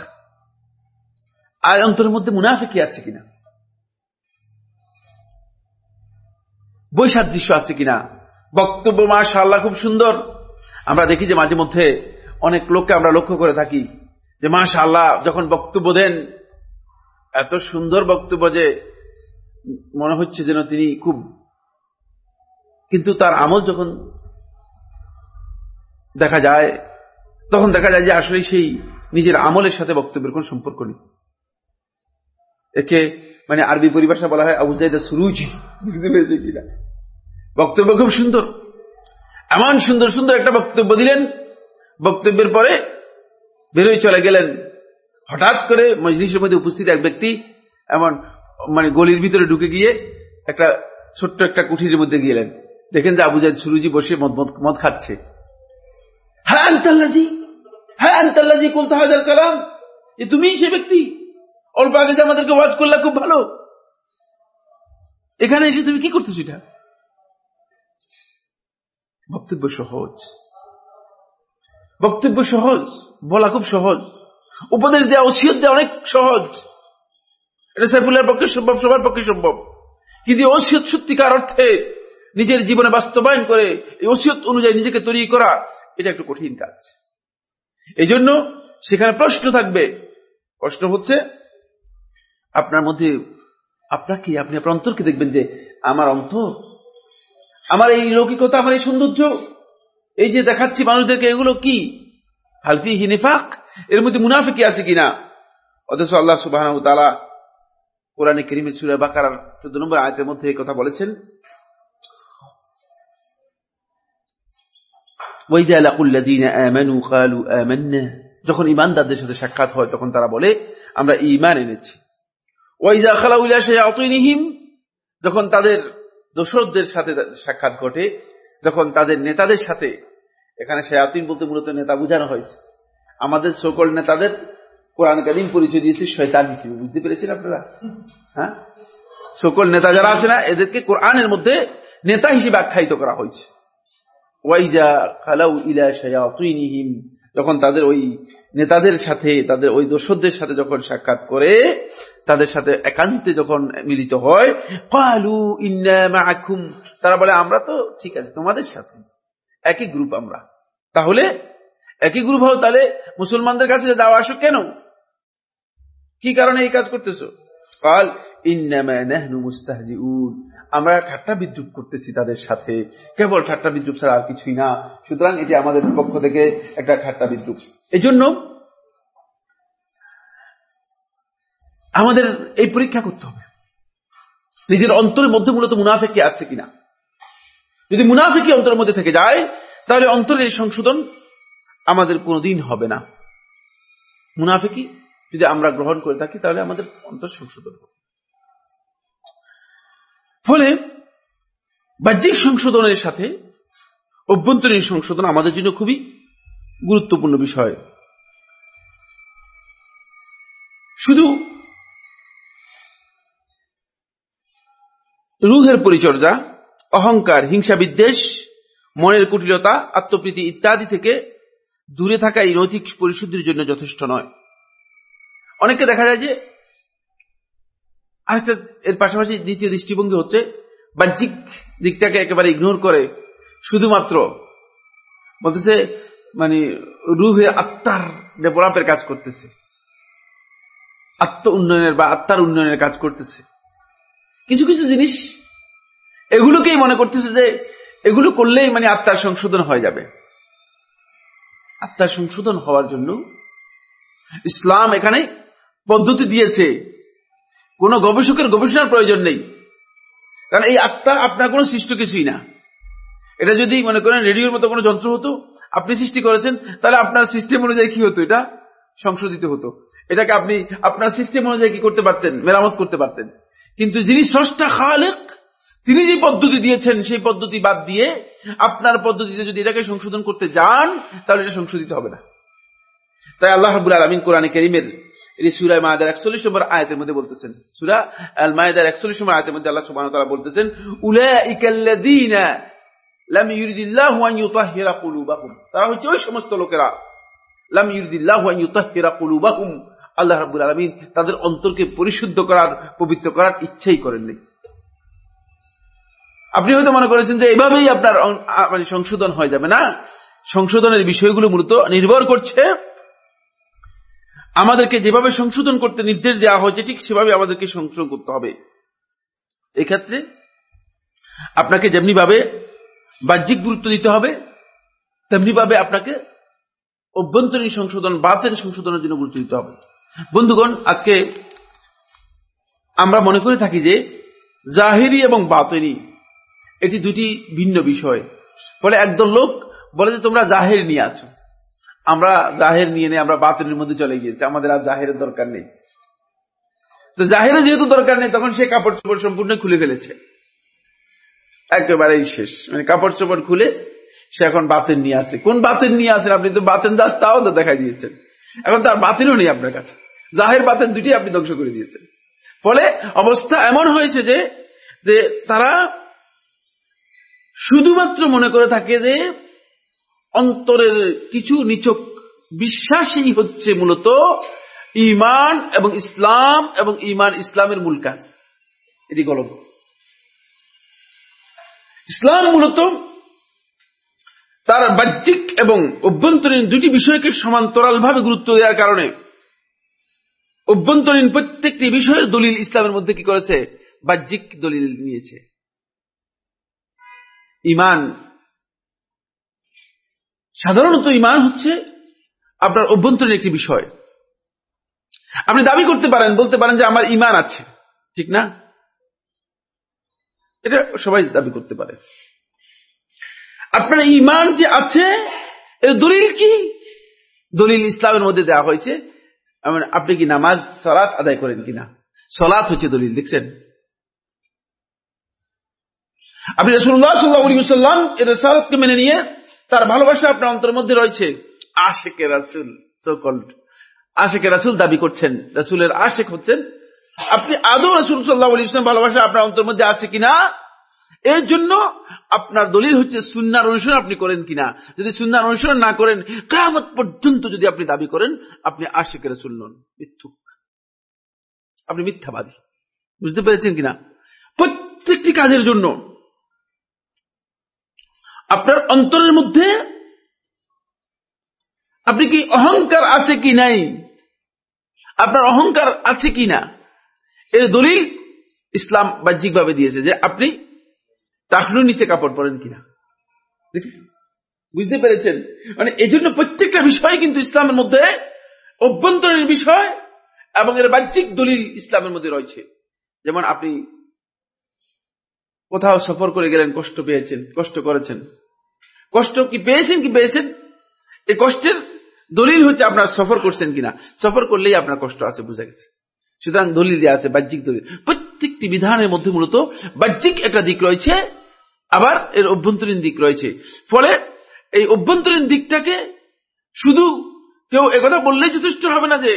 আর অন্তরের মধ্যে মুনাফিকি আছে কিনা? বৈসাদৃশ্য আছে কিনা? বক্তব্য মাশা আল্লাহ খুব সুন্দর। আমরা দেখি যে মাঝে মধ্যে অনেক লোককে আমরা লক্ষ্য করে থাকি যে মাশা আল্লাহ যখন বক্তব্য দেন, এত সুন্দর বক্তব্য যে মনে হচ্ছে যেন তিনি খুব কিন্তু তার আমল যখন দেখা যায় তখন দেখা যায় যে আসলে সেই নিজের আমলের সাথে বক্তব্যের কোন সম্পর্ক নেই। একে মানে আরবি পরিভাষা বলা হয় আবুজাইদা সুরুজি। বুঝতে পেরেছে কিনা? বক্তব্য খুব সুন্দর। এমন সুন্দর সুন্দর একটা বক্তব্য দিলেন। বক্তব্যের পরে বেরোয় চলে গেলেন। হঠাৎ করে মজলিসের মধ্যে উপস্থিত এক ব্যক্তি এমন মানে গলির ভিতরে ঢুকে গিয়ে একটা ছোট্ট একটা কুঠির মধ্যে গেলেন দেখেন যে আবু জাইদ সুরুজি বসে মদ খাচ্ছে। হ্যাঁ আন্তাল্লাজি হ্যাঁ আন্তাল্লাজি কালাম তুমি সে ব্যক্তি। অল্প আগে যে আমাদেরকে ওয়াজ করলে খুব ভালো। এখানে এসে তুমি কি করতেছো এটা? বক্তব্য সহজ। বক্তব্য সহজ, বলা খুব সহজ। উপদেশ দেওয়া, ওসিয়ত দেওয়া অনেক সহজ। এটা সাইফুল্লাহর পক্ষে সম্ভব, সবার পক্ষে সম্ভব। কিন্তু ওসিয়ত সত্যিকার অর্থে নিজের জীবনে বাস্তবায়ন করে, এই ওসিয়ত অনুযায়ী নিজেকে তৈরি করা এটা একটু কঠিন কাজ। এই জন্য সেখানে প্রশ্ন থাকবে। প্রশ্ন হচ্ছে, আপনার মধ্যে, আপনার কি, আপনি আপনার অন্তরকে দেখবেন যে আমার অন্তর, আমার এই লৌকিকতা, আমার এই সৌন্দর্য, এই যে দেখাচ্ছি মানুষদেরকে, এগুলো কি? হালফি হিনিফাক এর মধ্যে মুনাফিকি আছে কিনা? অথচ আল্লাহ সুবাহ কোরআনে করিমের সুরা বাকার চোদ্দ নম্বর আয়তের মধ্যে এই কথা বলেছেন যখন ইমানদারদের সাথে সাক্ষাৎ হয়, তখন তারা বলে, আমরা ইমান এনেছি। ওয়াইজা খালাউলা সে অতইনিহিম যখন তাদের দোসরদের সাথে সাক্ষাৎ ঘটে, যখন তাদের নেতাদের সাথে, এখানে শেয়াতিন বলতে মূলত নেতা বোঝানো হয়েছে। আমাদের সকল নেতাদের কোরআন কাদিম পরিচয় দিয়েছে শয়তান হিসেবে। বুঝতে পেরেছেন আপনারা? হ্যাঁ? সকল নেতা যারা আছে না, এদেরকে কোরআনের মধ্যে নেতা হিসেবে আখ্যায়িত করা হয়েছে। যখন তাদের ওই নেতাদের সাথে, তাদের ওই দোসরদের সাথে যখন সাক্ষাৎ করে, তাদের সাথে একান্তে যখন মিলিত হয় তারা বলে, আমরা তো ঠিক আছে, তোমাদের সাথে। একই গ্রুপ আমরা। তাহলে একই গ্রুপ হও তাহলে মুসলমানদের কাছে দাওয়া আসো কেন? কি কারণে এই কাজ করতেছো? কাল আমরা ঠাট্টা বিদ্রুপ করতেছি তাদের সাথে। কেবল ঠাট্টা বিদ্রুপ ছাড়া আর কিছুই না। সুতরাং এটি আমাদের পক্ষ থেকে একটা ঠাট্টা বিদ্রুপ। এই জন্য আমাদের এই পরীক্ষা করতে হবে। নিজের অন্তরের মধ্যে মূলত মুনাফেকি আছে কিনা? যদি মুনাফেকি অন্তরের মধ্যে থেকে যায়, তাহলে অন্তরের এই সংশোধন আমাদের কোনোদিন হবে না। মুনাফেকি যদি আমরা গ্রহণ করে থাকি, তাহলে আমাদের অন্তর সংশোধন হবে। ফলে বাহ্যিক সংশোধনের সাথে অভ্যন্তরীণ সংশোধন আমাদের জন্য খুবই গুরুত্বপূর্ণ বিষয়। শুধু রুহের পরিচর্যা, অহংকার, হিংসা, বিদ্বেষ, মনের কুটিলতা, আত্মপ্রীতি ইত্যাদি থেকে দূরে থাকা এই নৈতিক পরিশুদ্ধির জন্য যথেষ্ট নয়। অনেকে দেখা যায় যে আরেকটা, এর পাশাপাশি দ্বিতীয় দৃষ্টিভঙ্গি হচ্ছে বাহ্যিক দিকটাকে একেবারে ইগনোর করে শুধুমাত্র বলতেছে মানে রুহে আত্মার ডেভেলপের কাজ করতেছে। আত্ম উন্নয়নের বা আত্মার উন্নয়নের কাজ করতেছে। কিছু কিছু জিনিস এগুলোকেই মনে করতেছে যে এগুলো করলেই মানে আত্মার সংশোধন হয়ে যাবে। আত্মার সংশোধন হওয়ার জন্য ইসলাম এখানে পদ্ধতি দিয়েছে কোন গবেষকের গবেষণার প্রয়োজন নেই। কারণ এই আত্মা আপনার কোনো সৃষ্ট কিছুই না। এটা যদি মনে করেন রেডিওর মতো কোনো যন্ত্র হতো, আপনি সৃষ্টি করেছেন, তাহলে আপনার সিস্টেম অনুযায়ী কি হতো এটা? সংশোধিত হতো। এটাকে আপনি, আপনার সিস্টেম অনুযায়ী কি করতে পারতেন? মেরামত করতে পারতেন। কিন্তু যিনি স্রষ্টা খালেক, তিনি যে পদ্ধতি দিয়েছেন, সেই পদ্ধতি বাদ দিয়ে আপনার পদ্ধতিতে যদি এটাকে সংশোধন করতে যান, তাহলে এটা সংশোধিত হবে না। তাই আল্লাহ রাবুল আলমিন কোরআনে করিমের এটি সুরায় মায়াদের একচল্লিশ নম্বর আয়তের মধ্যে বলতেছেন, সুরা আল মায়াদের একচল্লিশ নম্বর আয়তের মধ্যে আল্লাহ সুবাহ তারা বলতেছেন তারা হচ্ছে ওই সমস্ত লোকেরা আল্লাহ তাদের অন্তরকে পরিশুদ্ধ করার, পবিত্র করার করেননি। আপনি হয়তো মনে করেছেন যে এভাবেই আপনার মানে সংশোধন হয়ে যাবে না? সংশোধনের বিষয়গুলো মূলত নির্ভর করছে আমাদেরকে যেভাবে সংশোধন করতে নির্দেশ দেওয়া হয়েছে, ঠিক সেভাবে আমাদেরকে সংশোধন করতে হবে। এক্ষেত্রে আপনাকে যেমনি ভাবে বাহ্যিক গুরুত্ব দিতে হবে তেমনি ভাবে আপনাকে অভ্যন্তরীণ সংশোধন বাতের সংশোধনের জন্য গুরুত্ব দিতে হবে। বন্ধুগণ, আজকে আমরা মনে করে থাকি যে জাহেরি এবং বাতেনি, এটি দুটি ভিন্ন বিষয়। ফলে একদল লোক বলে যে তোমরা জাহের নিয়ে আছো। আমরা জাহের নিয়ে নেই, আমরা বাতেনের মধ্যে চলে গিয়েছি, আমাদের আর জাহেরের দরকার নেই। তো জাহেরের যেহেতু দরকার নেই, তখন সে কাপড় চোপড় সম্পূর্ণ খুলে ফেলেছে। একেবারেই শেষ। মানে কাপড় চোপড় খুলে সে এখন বাতেন নিয়ে আছে। কোন বাতেন নিয়ে আছেন? আপনি তো বাতেন দাস, তাও তো দেখাই দিয়েছেন। এখন তার বাতিলও নেই আপনার কাছে। জাহের বাতেন দুটি আপনি ধ্বংস করে দিয়েছেন। ফলে অবস্থা এমন হয়েছে যে তারা শুধুমাত্র মনে করে থাকে যে অন্তরের কিছু নিচক বিশ্বাসই হচ্ছে মূলত ইমান এবং ইসলাম এবং ইমান ইসলামের মূল কাজ। এটি গলত ইসলাম মূলত তার বাহ্যিক এবং অভ্যন্তরীণ দুটি বিষয়কে সমান্তরাল ভাবে গুরুত্ব দেওয়ার কারণে অভ্যন্তরীণ প্রত্যেকটি বিষয়ের দলিল ইসলামের মধ্যে কি করেছে? বাহ্যিক দলিল নিয়েছে। ইমান সাধারণত ইমান হচ্ছে আপনার অভ্যন্তরীণ একটি বিষয়। আপনি দাবি করতে পারেন, বলতে পারেন যে আমার ইমান আছে। ঠিক না? এটা সবাই দাবি করতে পারে। আপনার ইমান যে আছে দলিল কি? দলিল ইসলামের মধ্যে দেওয়া হয়েছে। আপনি কি নামাজ সলাৎ আদায় করেন কিনা? সলাৎ হচ্ছে দলিল, দেখছেন? আপনি রসুল্লাহ সাল্লাহাম এর সালাদকে মেনে নিয়ে তার ভালোবাসা আপনার অন্তরের মধ্যে রয়েছে। আশেকে রাসুল সকল্ড আশেকে রাসুল দাবি করছেন, রাসুলের আশেক হচ্ছেন। আপনি আদৌ রসুল সাল্লাহ ইসলাম ভালোবাসা আপনার অন্তর মধ্যে আছে কিনা? এর জন্য আপনার দলিল হচ্ছে সুন্নার অনুসরণ আপনি করেন কিনা? যদি সুন্নার অনুসরণ না করেন কেমত পর্যন্ত যদি আপনি দাবি করেন, আপনি আশেকের রাসুল নন, মিথ্যুক। আপনি মিথ্যাবাদী। বুঝতে পেরেছেন কিনা? প্রত্যেকটি কাজের জন্য আপনার অন্তরের মধ্যে আপনি কি অহংকার আছে কি নাই? আপনার অহংকার আছে কি না? এর দলিল ইসলাম বাহ্যিকভাবে দিয়েছে যে আপনি তাহলে নিচে কাপড় পরেন কিনা। বুঝতে পেরেছেন? মানে এই জন্য প্রত্যেকটা বিষয় কিন্তু ইসলামের মধ্যে অভ্যন্তরীণ বিষয় এবং এর বাহ্যিক দলিল ইসলামের মধ্যে রয়েছে। যেমন আপনি কোথাও সফর করে গেলেন, কষ্ট পেয়েছেন, কষ্ট করেছেন। কষ্ট কি পেয়েছেন কি পেয়েছেন? এই কষ্টের দলিল হচ্ছে আপনার সফর করছেন কিনা। সফর করলেই আপনার কষ্ট আছে, বুঝা গেছে। সুতরাং দলিল আছে, বাহ্যিক দলিল। প্রত্যেকটি বিধানের মধ্যে মূলত বাহ্যিক একটা দিক রয়েছে, আবার এর অভ্যন্তরীণ দিক রয়েছে। ফলে এই অভ্যন্তরীণ দিকটাকে শুধু কেউ একথা বললেই যথেষ্ট হবে না যে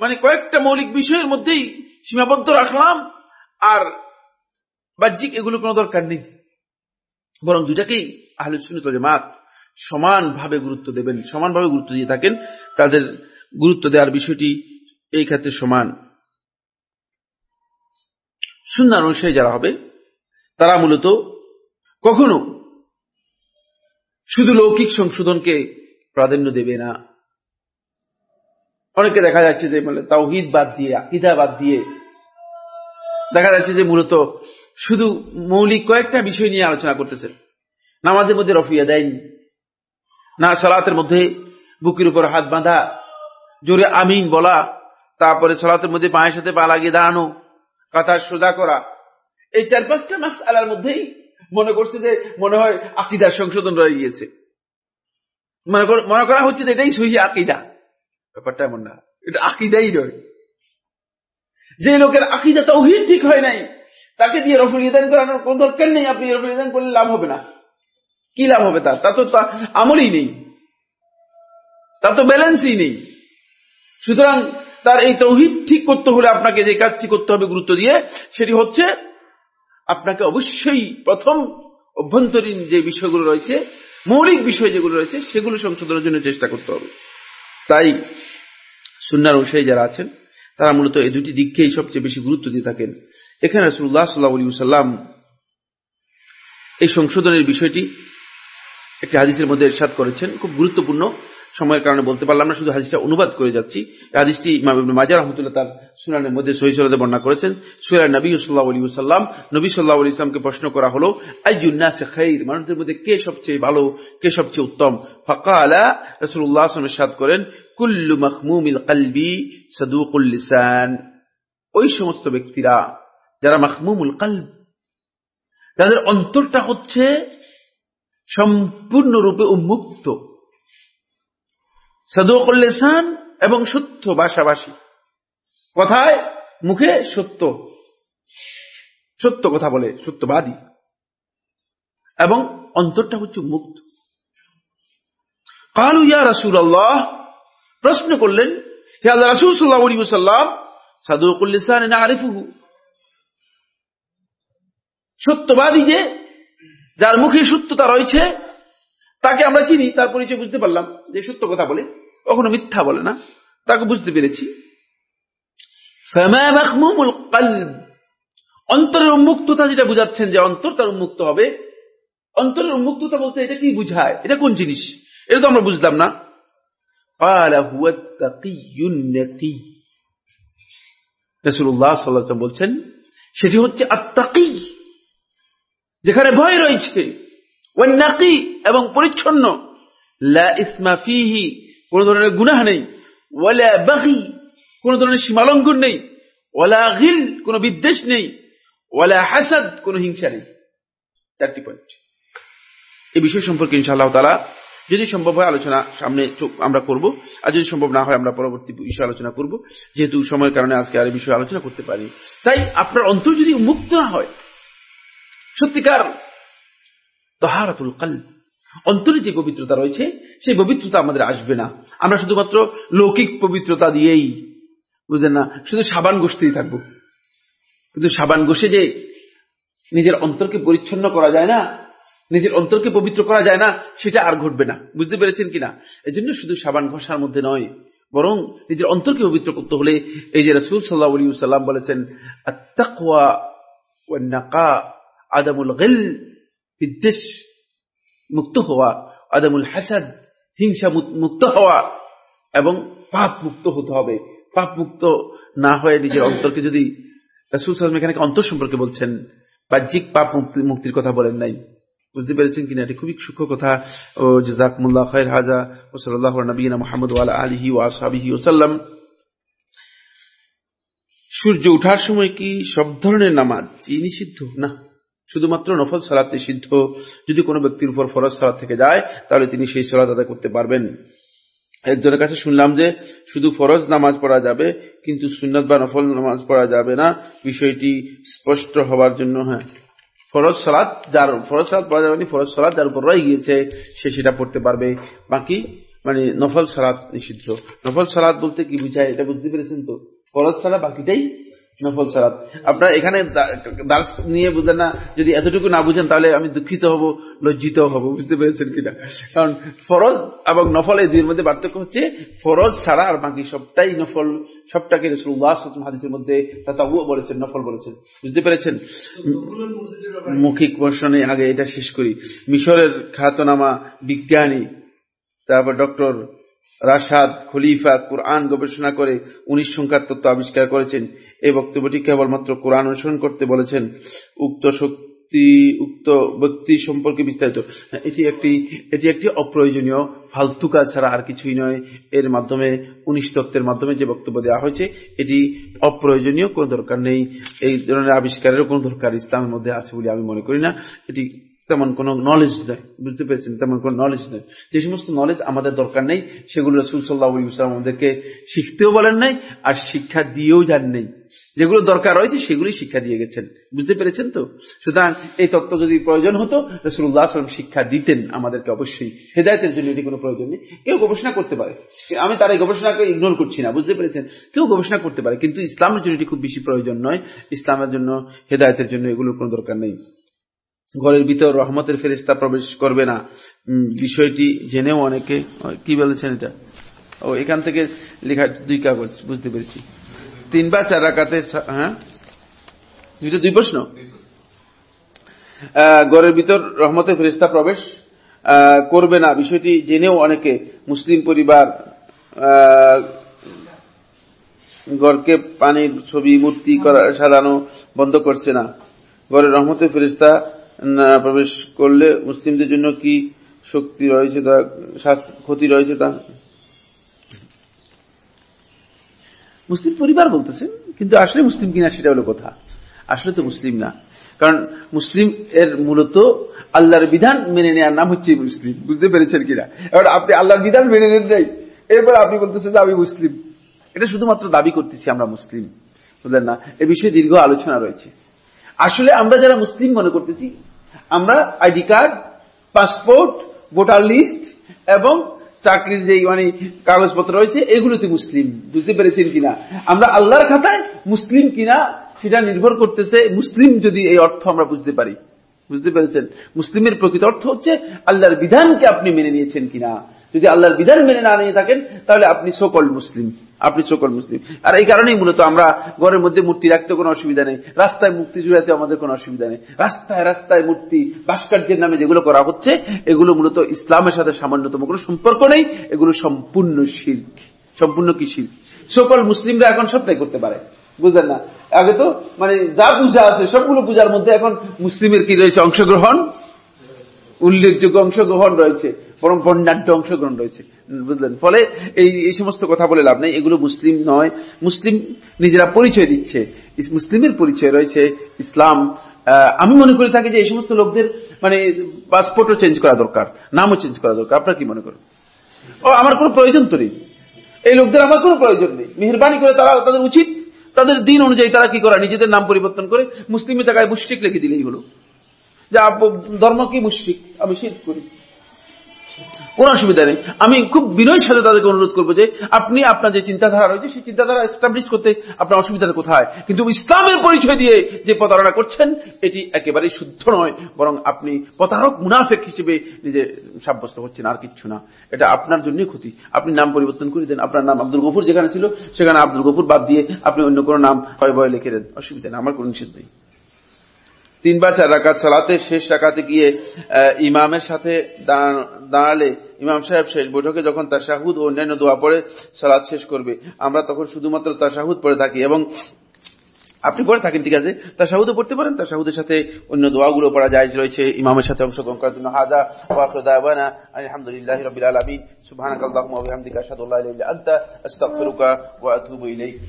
মানে কয়েকটা মৌলিক বিষয়ের মধ্যেই সীমাবদ্ধ রাখলাম, আর বাহ্যিক এগুলো কোনো দরকার নেই। বরং দুটাকেই আহলে সুন্নত জামাত সমানভাবে গুরুত্ব দেবেন, সমানভাবে গুরুত্ব দিয়ে থাকেন। তাদের গুরুত্ব দেওয়ার বিষয়টি এই ক্ষেত্রে সমান। সুন্দর অনুসারী যারা হবে, তারা মূলত কখনো শুধু লৌকিক সংশোধনকে প্রাধান্য দেবে না। অনেকে দেখা যাচ্ছে যে মানে তাওহিদ বাদ দিয়ে, আকিদা বাদ দিয়ে দেখা যাচ্ছে যে মূলত শুধু মৌলিক কয়েকটা বিষয় নিয়ে আলোচনা করতেছে। নামাজের মধ্যে রফিয়া দেয়নি না সলাতের মধ্যে বুকের উপর হাত বাঁধা, জোরে আমিন বলা, তারপরে সলাতের মধ্যে পায়ের সাথে পা লাগিয়ে দাঁড়ানো, কাতার সোজা করা। এই চার পাঁচটা মাস আলার মধ্যেই মনে করছে যে মনে হয় আকিদার সংশোধন রয়ে গিয়েছে। মনে করা হচ্ছে যে এটাই সহি আকিদা। ব্যাপারটা এমন না। এটা আকিদাই নয়। যে লোকের আকিদা তৌহিদ ঠিক হয় নাই তাকে দিয়ে রফুল ইদান করানোর কোন দরকার নেই, আপনি রফুল ইদান করলে লাভ হবে না। কি লাভ হবে তার? তা তো তা আমলই নেই। তার তো ব্যালেন্সই নেই। সুতরাং তার এই তৌহিদ ঠিক করতে হলে আপনাকে যে কাজটি করতে হবে গুরুত্ব দিয়ে, সেটি হচ্ছে আপনাকে অবশ্যই প্রথম অভ্যন্তরীণ যে বিষয়গুলো রয়েছে, মৌলিক বিষয় যেগুলো রয়েছে, সেগুলো সংশোধনের জন্য চেষ্টা করতে হবে। তাই সুন্নার অনুসারী যারা আছেন, তারা মূলত এই দুটি দিককেই সবচেয়ে বেশি গুরুত্ব দিয়ে থাকেন। এখানে রসুল্লাহ সাল্লাহ সাল্লাম এই সংশোধনের বিষয়টি একটি হাদিসের মধ্যে এরশাদ করেছেন। খুব গুরুত্বপূর্ণ সময়ের কারণে বলতে পারলাম না, শুধু হাদিসটা অনুবাদ করে যাচ্ছি। হাদিসটি মাজার রহমতুল্লাহ তার সুনানের মধ্যে সহি সরাতে বর্ণনা করেছেন। সুরা নবী সাল্লাহ আলী সাল্লাম নবী সাল্লাহ আলী ইসলামকে প্রশ্ন করা হলো আইজুন্না খাইর? মানুষদের মধ্যে কে সবচেয়ে ভালো, কে সবচেয়ে উত্তম? ফাঁকা আলা রসুল্লাহ আসলামের সাদ করেন, কুল্লু মখমুমিল কালবি সদুকুল ওই সমস্ত ব্যক্তিরা যারা মাহমুমুল কালব তাদের অন্তরটা হচ্ছে সম্পূর্ণরূপে উন্মুক্ত। সদুকুল্লিসান এবং সত্য ভাষাভাষী। কথায় মুখে সত্য। সত্য কথা বলে, সত্যবাদী। এবং অন্তরটা হচ্ছে মুক্ত কালু ইয়া রাসুল আল্লাহ প্রশ্ন করলেন, হে আল্লাহ রাসুল সাল্লাহ সাল্লাম সাদুকুল্লিসান আরিফুহু সত্যবাদী যে, যার মুখে সত্যতা রয়েছে, তাকে আমরা চিনি, তার পরিচয় বুঝতে পারলাম, যে সত্য কথা বলে, কখনো মিথ্যা বলে না, তাকে বুঝতে পেরেছি। অন্তরের উন্মুক্ততা যেটা বুঝাচ্ছেন যে অন্তর তার উন্মুক্ত হবে। অন্তরের উন্মুক্ততা বলতে এটা কি বুঝায়? এটা কোন জিনিস? এটা তো আমরা বুঝলাম না। বলছেন, সেটি হচ্ছে আত্মাকি যেখানে ভয় রয়েছে ওয়ান্নাকি এবং পরিচ্ছন্ন, লা ইসমা কোন ধরনের গুনাহ নেই কোন ধরনের সীমালঙ্ঘন নেই গিল, কোন বিদ্বেষ নেই, ওয়ালা হাসাদ, কোন হিংসা নেই। চারটি পয়েন্ট এই বিষয় সম্পর্কে ইনশাআল্লাহ যদি সম্ভব হয় আলোচনা সামনে আমরা করব, আর যদি সম্ভব না হয় আমরা পরবর্তী বিষয়ে আলোচনা করব, যেহেতু সময়ের কারণে আজকে আর এই বিষয়ে আলোচনা করতে পারি তাই আপনার অন্তর যদি মুক্ত না হয় সত্যিকার তহারাতুল কাল অন্তরে যে পবিত্রতা রয়েছে, সেই পবিত্রতা আমাদের আসবে না। আমরা শুধুমাত্র লৌকিক পবিত্রতা দিয়েই, বুঝলেন না? শুধু সাবান গোষ্ঠেই থাকব। কিন্তু সাবান গোষে যে নিজের অন্তরকে পরিচ্ছন্ন করা যায় না, নিজের অন্তরকে পবিত্র করা যায় না, সেটা আর ঘটবে না। বুঝতে পেরেছেন কিনা? এই জন্য শুধু সাবান ঘষার মধ্যে নয়, বরং নিজের অন্তরকে পবিত্র করতে হলে এই যে রসুল সাল্লাহ সাল্লাম বলেছেন আদামুল গেল বিদ্বেষ মুক্ত হওয়া, আদামুল হাসাদ হিংসা মুক্ত হওয়া এবং পাপ মুক্ত হতে হবে। পাপ মুক্ত না হয়ে নিজের অন্তরকে যদি এখানে অন্তর সম্পর্কে বলছেন, বাহ্যিক পাপ মুক্তির কথা বলেন নাই। বুঝতে পেরেছেন কিনা? এটি খুবই সূক্ষ্ম কথা। ও জাকমুল্লাহ খৈর হাজা, ও সাল্লাহ নবীনা মোহাম্মদ ওয়ালা আলহি ও আসাবিহি ওসাল্লাম সূর্য উঠার সময় কি সব ধরনের নামাজ? নিষিদ্ধ? না। শুধুমাত্র নফল সালাত নিষিদ্ধ যদি কোনো ব্যক্তির উপর ফরজ সালাত থেকে যায়, তাহলে তিনি সেই সালাত আদায় করতে পারবেন। একজনের কাছে শুনলাম যে শুধু ফরজ নামাজ পড়া যাবে, কিন্তু সুন্নত বা নফল নামাজ পড়া যাবে না। বিষয়টি স্পষ্ট হওয়ার জন্য হ্যাঁ। ফরজ সালাদ যার, ফরজ সালাদ পড়া যাবে ফরজ সালাদ যার উপর রয়ে গিয়েছে, সে সেটা পড়তে পারবে। বাকি মানে নফল সালাদ নিষিদ্ধ। নফল সালাদ বলতে কি বুঝায়? এটা বুঝতে পেরেছেন তো? ফরজ ছাড়া বাকিটাই নফল সালাদ আপনারা এখানে দাস নিয়ে বুঝলেন না, যদি এতটুকু না বুঝেন, তাহলে আমি দুঃখিত হব, লজ্জিত হব, বুঝতে পেরেছেন কিনা? কারণ ফরজ এবং নফল এই দুইয়ের মধ্যে পার্থক্য হচ্ছে, ফরজ ছাড়া আর বাকি সবটাই নফল, সবটাকে হাদিসের মধ্যে তাতাবুও বলেছেন, নফল বলেছেন। বুঝতে পেরেছেন? মৌখিক বর্ষণে আগে এটা শেষ করি। মিশরের খ্যাতনামা বিজ্ঞানী, তারপর ডক্টর রাশাদ খলিফা কোরআন গবেষণা করে উনিশ সংখ্যার তত্ত্ব আবিষ্কার করেছেন। এই বক্তব্যটি কেবলমাত্র কোরআন অনুসরণ করতে বলেছেন। উক্ত শক্তি, উক্ত ব্যক্তি সম্পর্কে বিস্তারিত। এটি একটি এটি একটি অপ্রয়োজনীয়, ফালতু কাজ ছাড়া আর কিছুই নয়। এর মাধ্যমে, উনিশ তত্ত্বের মাধ্যমে যে বক্তব্য দেওয়া হয়েছে, এটি অপ্রয়োজনীয় কোনো দরকার নেই। এই ধরনের আবিষ্কারেরও কোনো দরকার ইসলামের মধ্যে আছে বলে আমি মনে করি না। এটি তেমন কোনো নলেজ নয় বুঝতে পেরেছেন? তেমন কোনো নলেজ নয় যে সমস্ত নলেজ আমাদের দরকার নেই, সেগুলো রসুল ইসলাম আমাদেরকে শিখতেও বলেন নাই আর শিক্ষা দিয়েও যান নেই। যেগুলো দরকার রয়েছে সেগুলি শিক্ষা দিয়ে গেছেন। বুঝতে পেরেছেন তো? সুতরাং এই তত্ত্ব যদি প্রয়োজন হতো রসুল্লাহ আসলাম শিক্ষা দিতেন আমাদেরকে অবশ্যই। হেদায়তের জন্য এটি কোনো প্রয়োজন নেই। কেউ গবেষণা করতে পারে। আমি তার এই গবেষণাকে ইগনোর করছি না, বুঝতে পেরেছেন? কেউ গবেষণা করতে পারে, কিন্তু ইসলামের জন্য এটি খুব বেশি প্রয়োজন নয়। ইসলামের জন্য হেদায়তের জন্য এগুলোর কোনো দরকার নেই। ঘরের ভিতর রহমতের ফেরিস্তা প্রবেশ করবে না। বিষয়টি জেনেও অনেকে কি বলেছেন এটা? ও, এখান থেকে লেখা দুই কাগজ, বুঝতে পেরেছি। তিন বা চার রাকাতে হ্যাঁ? দুইটা দুই প্রশ্ন? ঘরের ভিতর রহমতের ফেরিস্তা প্রবেশ করবে না। বিষয়টি জেনেও অনেকে মুসলিম পরিবার ঘরকে পানির ছবি, মূর্তি সাজানো বন্ধ করছে না। ঘরের রহমতের ফেরিস্তা প্রবেশ করলে মুসলিমদের জন্য কি শক্তি রয়েছে তা ক্ষতি রয়েছে তা? মুসলিম পরিবার বলতেছেন কিন্তু আসলে মুসলিম কিনা সেটা হলো কথা। আসলে তো মুসলিম না। কারণ মুসলিম এর মূলত আল্লাহর বিধান মেনে নেওয়ার নাম হচ্ছে মুসলিম। বুঝতে পেরেছেন কিনা? এবার আপনি আল্লাহর বিধান মেনে নেন নাই, এরপর আপনি বলতেছেন যে আমি মুসলিম। এটা শুধুমাত্র দাবি করতেছি আমরা মুসলিম। বুঝলেন না? এ বিষয়ে দীর্ঘ আলোচনা রয়েছে। আসলে আমরা যারা মুসলিম মনে করতেছি, আমরা ID card, passport, voter list এবং চাকরির যে মানে কাগজপত্র রয়েছে, এগুলোতে মুসলিম। বুঝতে পেরেছেন কিনা? আমরা আল্লাহর খাতায় মুসলিম কিনা সেটা নির্ভর করতেছে মুসলিম যদি এই অর্থ আমরা বুঝতে পারি। বুঝতে পেরেছেন? মুসলিমের প্রকৃত অর্থ হচ্ছে আল্লাহর বিধানকে আপনি মেনে নিয়েছেন কিনা। যদি আল্লাহর বিধান মেনে না নিয়ে থাকেন, তাহলে আপনি সকল মুসলিম। আপনি সকল মুসলিম। আর এই কারণেই মূলত আমরা ঘরের মধ্যে মূর্তি রাখতে কোনো অসুবিধা নেই। রাস্তায় মূর্তি জুড়াতে আমাদের কোনো অসুবিধা নেই। রাস্তায় রাস্তায় মূর্তি, ভাস্কর্যের নামে যেগুলো করা হচ্ছে, এগুলো মূলত ইসলামের সাথে সামান্যতম কোনো সম্পর্ক নেই। এগুলো সম্পূর্ণ শিল্প সম্পূর্ণ কি শিল্প সকল মুসলিমরা এখন সবটাই করতে পারে। বুঝলেন না? আগে তো মানে যা পূজা আছে, সবগুলো পূজার মধ্যে এখন মুসলিমের কি রয়েছে? অংশগ্রহণ? উল্লেখযোগ্য অংশগ্রহণ রয়েছে। বরং বর্ণাঢ্য অংশগ্রহণ রয়েছে। বুঝলেন? ফলে এই এই সমস্ত কথা বলে লাভ নেই। এগুলো মুসলিম নয়। মুসলিম নিজেরা পরিচয় দিচ্ছে। মুসলিমের পরিচয় রয়েছে ইসলাম। আমি মনে করে থাকি যে এই সমস্ত লোকদের মানে পাসপোর্টও চেঞ্জ করা দরকার। নামও চেঞ্জ করা দরকার। আপনার কি মনে করেন? ও, আমার কোনো প্রয়োজন তো নেই। এই লোকদের আমার কোনো প্রয়োজন নেই। মেহরবানি করে তারা তাদের উচিত। তাদের দিন অনুযায়ী তারা কি করা? নিজেদের নাম পরিবর্তন করে মুসলিমের জায়গায় মুশ্রিক লিখে দিলেই হলো। যে ধর্ম কি মুশ্রিক? আমি শীত করি। কোন অসুবিধা নেই। আমি খুব বিনয়ের সাথে তাদেরকে অনুরোধ করব যে, আপনি আপনার যে চিন্তাধারা রয়েছে, সেই চিন্তাধারা এস্টাবলিশ করতে আপনার অসুবিধাটা কোথায়? কিন্তু ইসলামের পরিচয় দিয়ে যে প্রতারণা করছেন, এটি একেবারেই শুদ্ধ নয়, বরং আপনি প্রতারক, মুনাফেক হিসেবে নিজে সাব্যস্ত হচ্ছেন, আর কিচ্ছু না। এটা আপনার জন্যই ক্ষতি। আপনি নাম পরিবর্তন করে দেন। আপনার নাম আব্দুল গফুর যেখানে ছিল, সেখানে আব্দুল গফুর বাদ দিয়ে আপনি অন্য কোনো নাম ভয় ভয় লিখে দেন। অসুবিধা নেই, আমার কোনো নিষেধ নেই। তিন বা চার রাকাত সালাতে শেষ রাকাতে গিয়ে ইমামের সাথে দাঁড়ালে ইমাম সাহেব শেষ বৈঠকে যখন তার শাহুদ ও অন্যান্য দোয়া পড়ে সালাদ শেষ করবে। আমরা তখন শুধুমাত্র তার শাহুদ পড়ে থাকি এবং আপনি পড়ে থাকেন, ঠিক আছে? তার শাহুদও পড়তে পারেন? তার শাহুদের সাথে অন্য দোয়াগুলো পড়া যায় রয়েছে। ইমামের সাথে অংশগ্রহণ করার জন্য হাজা ওয়াফরদাবানা আলহামদুলিল্লাহ রবিল আলমিন। ইলাইক।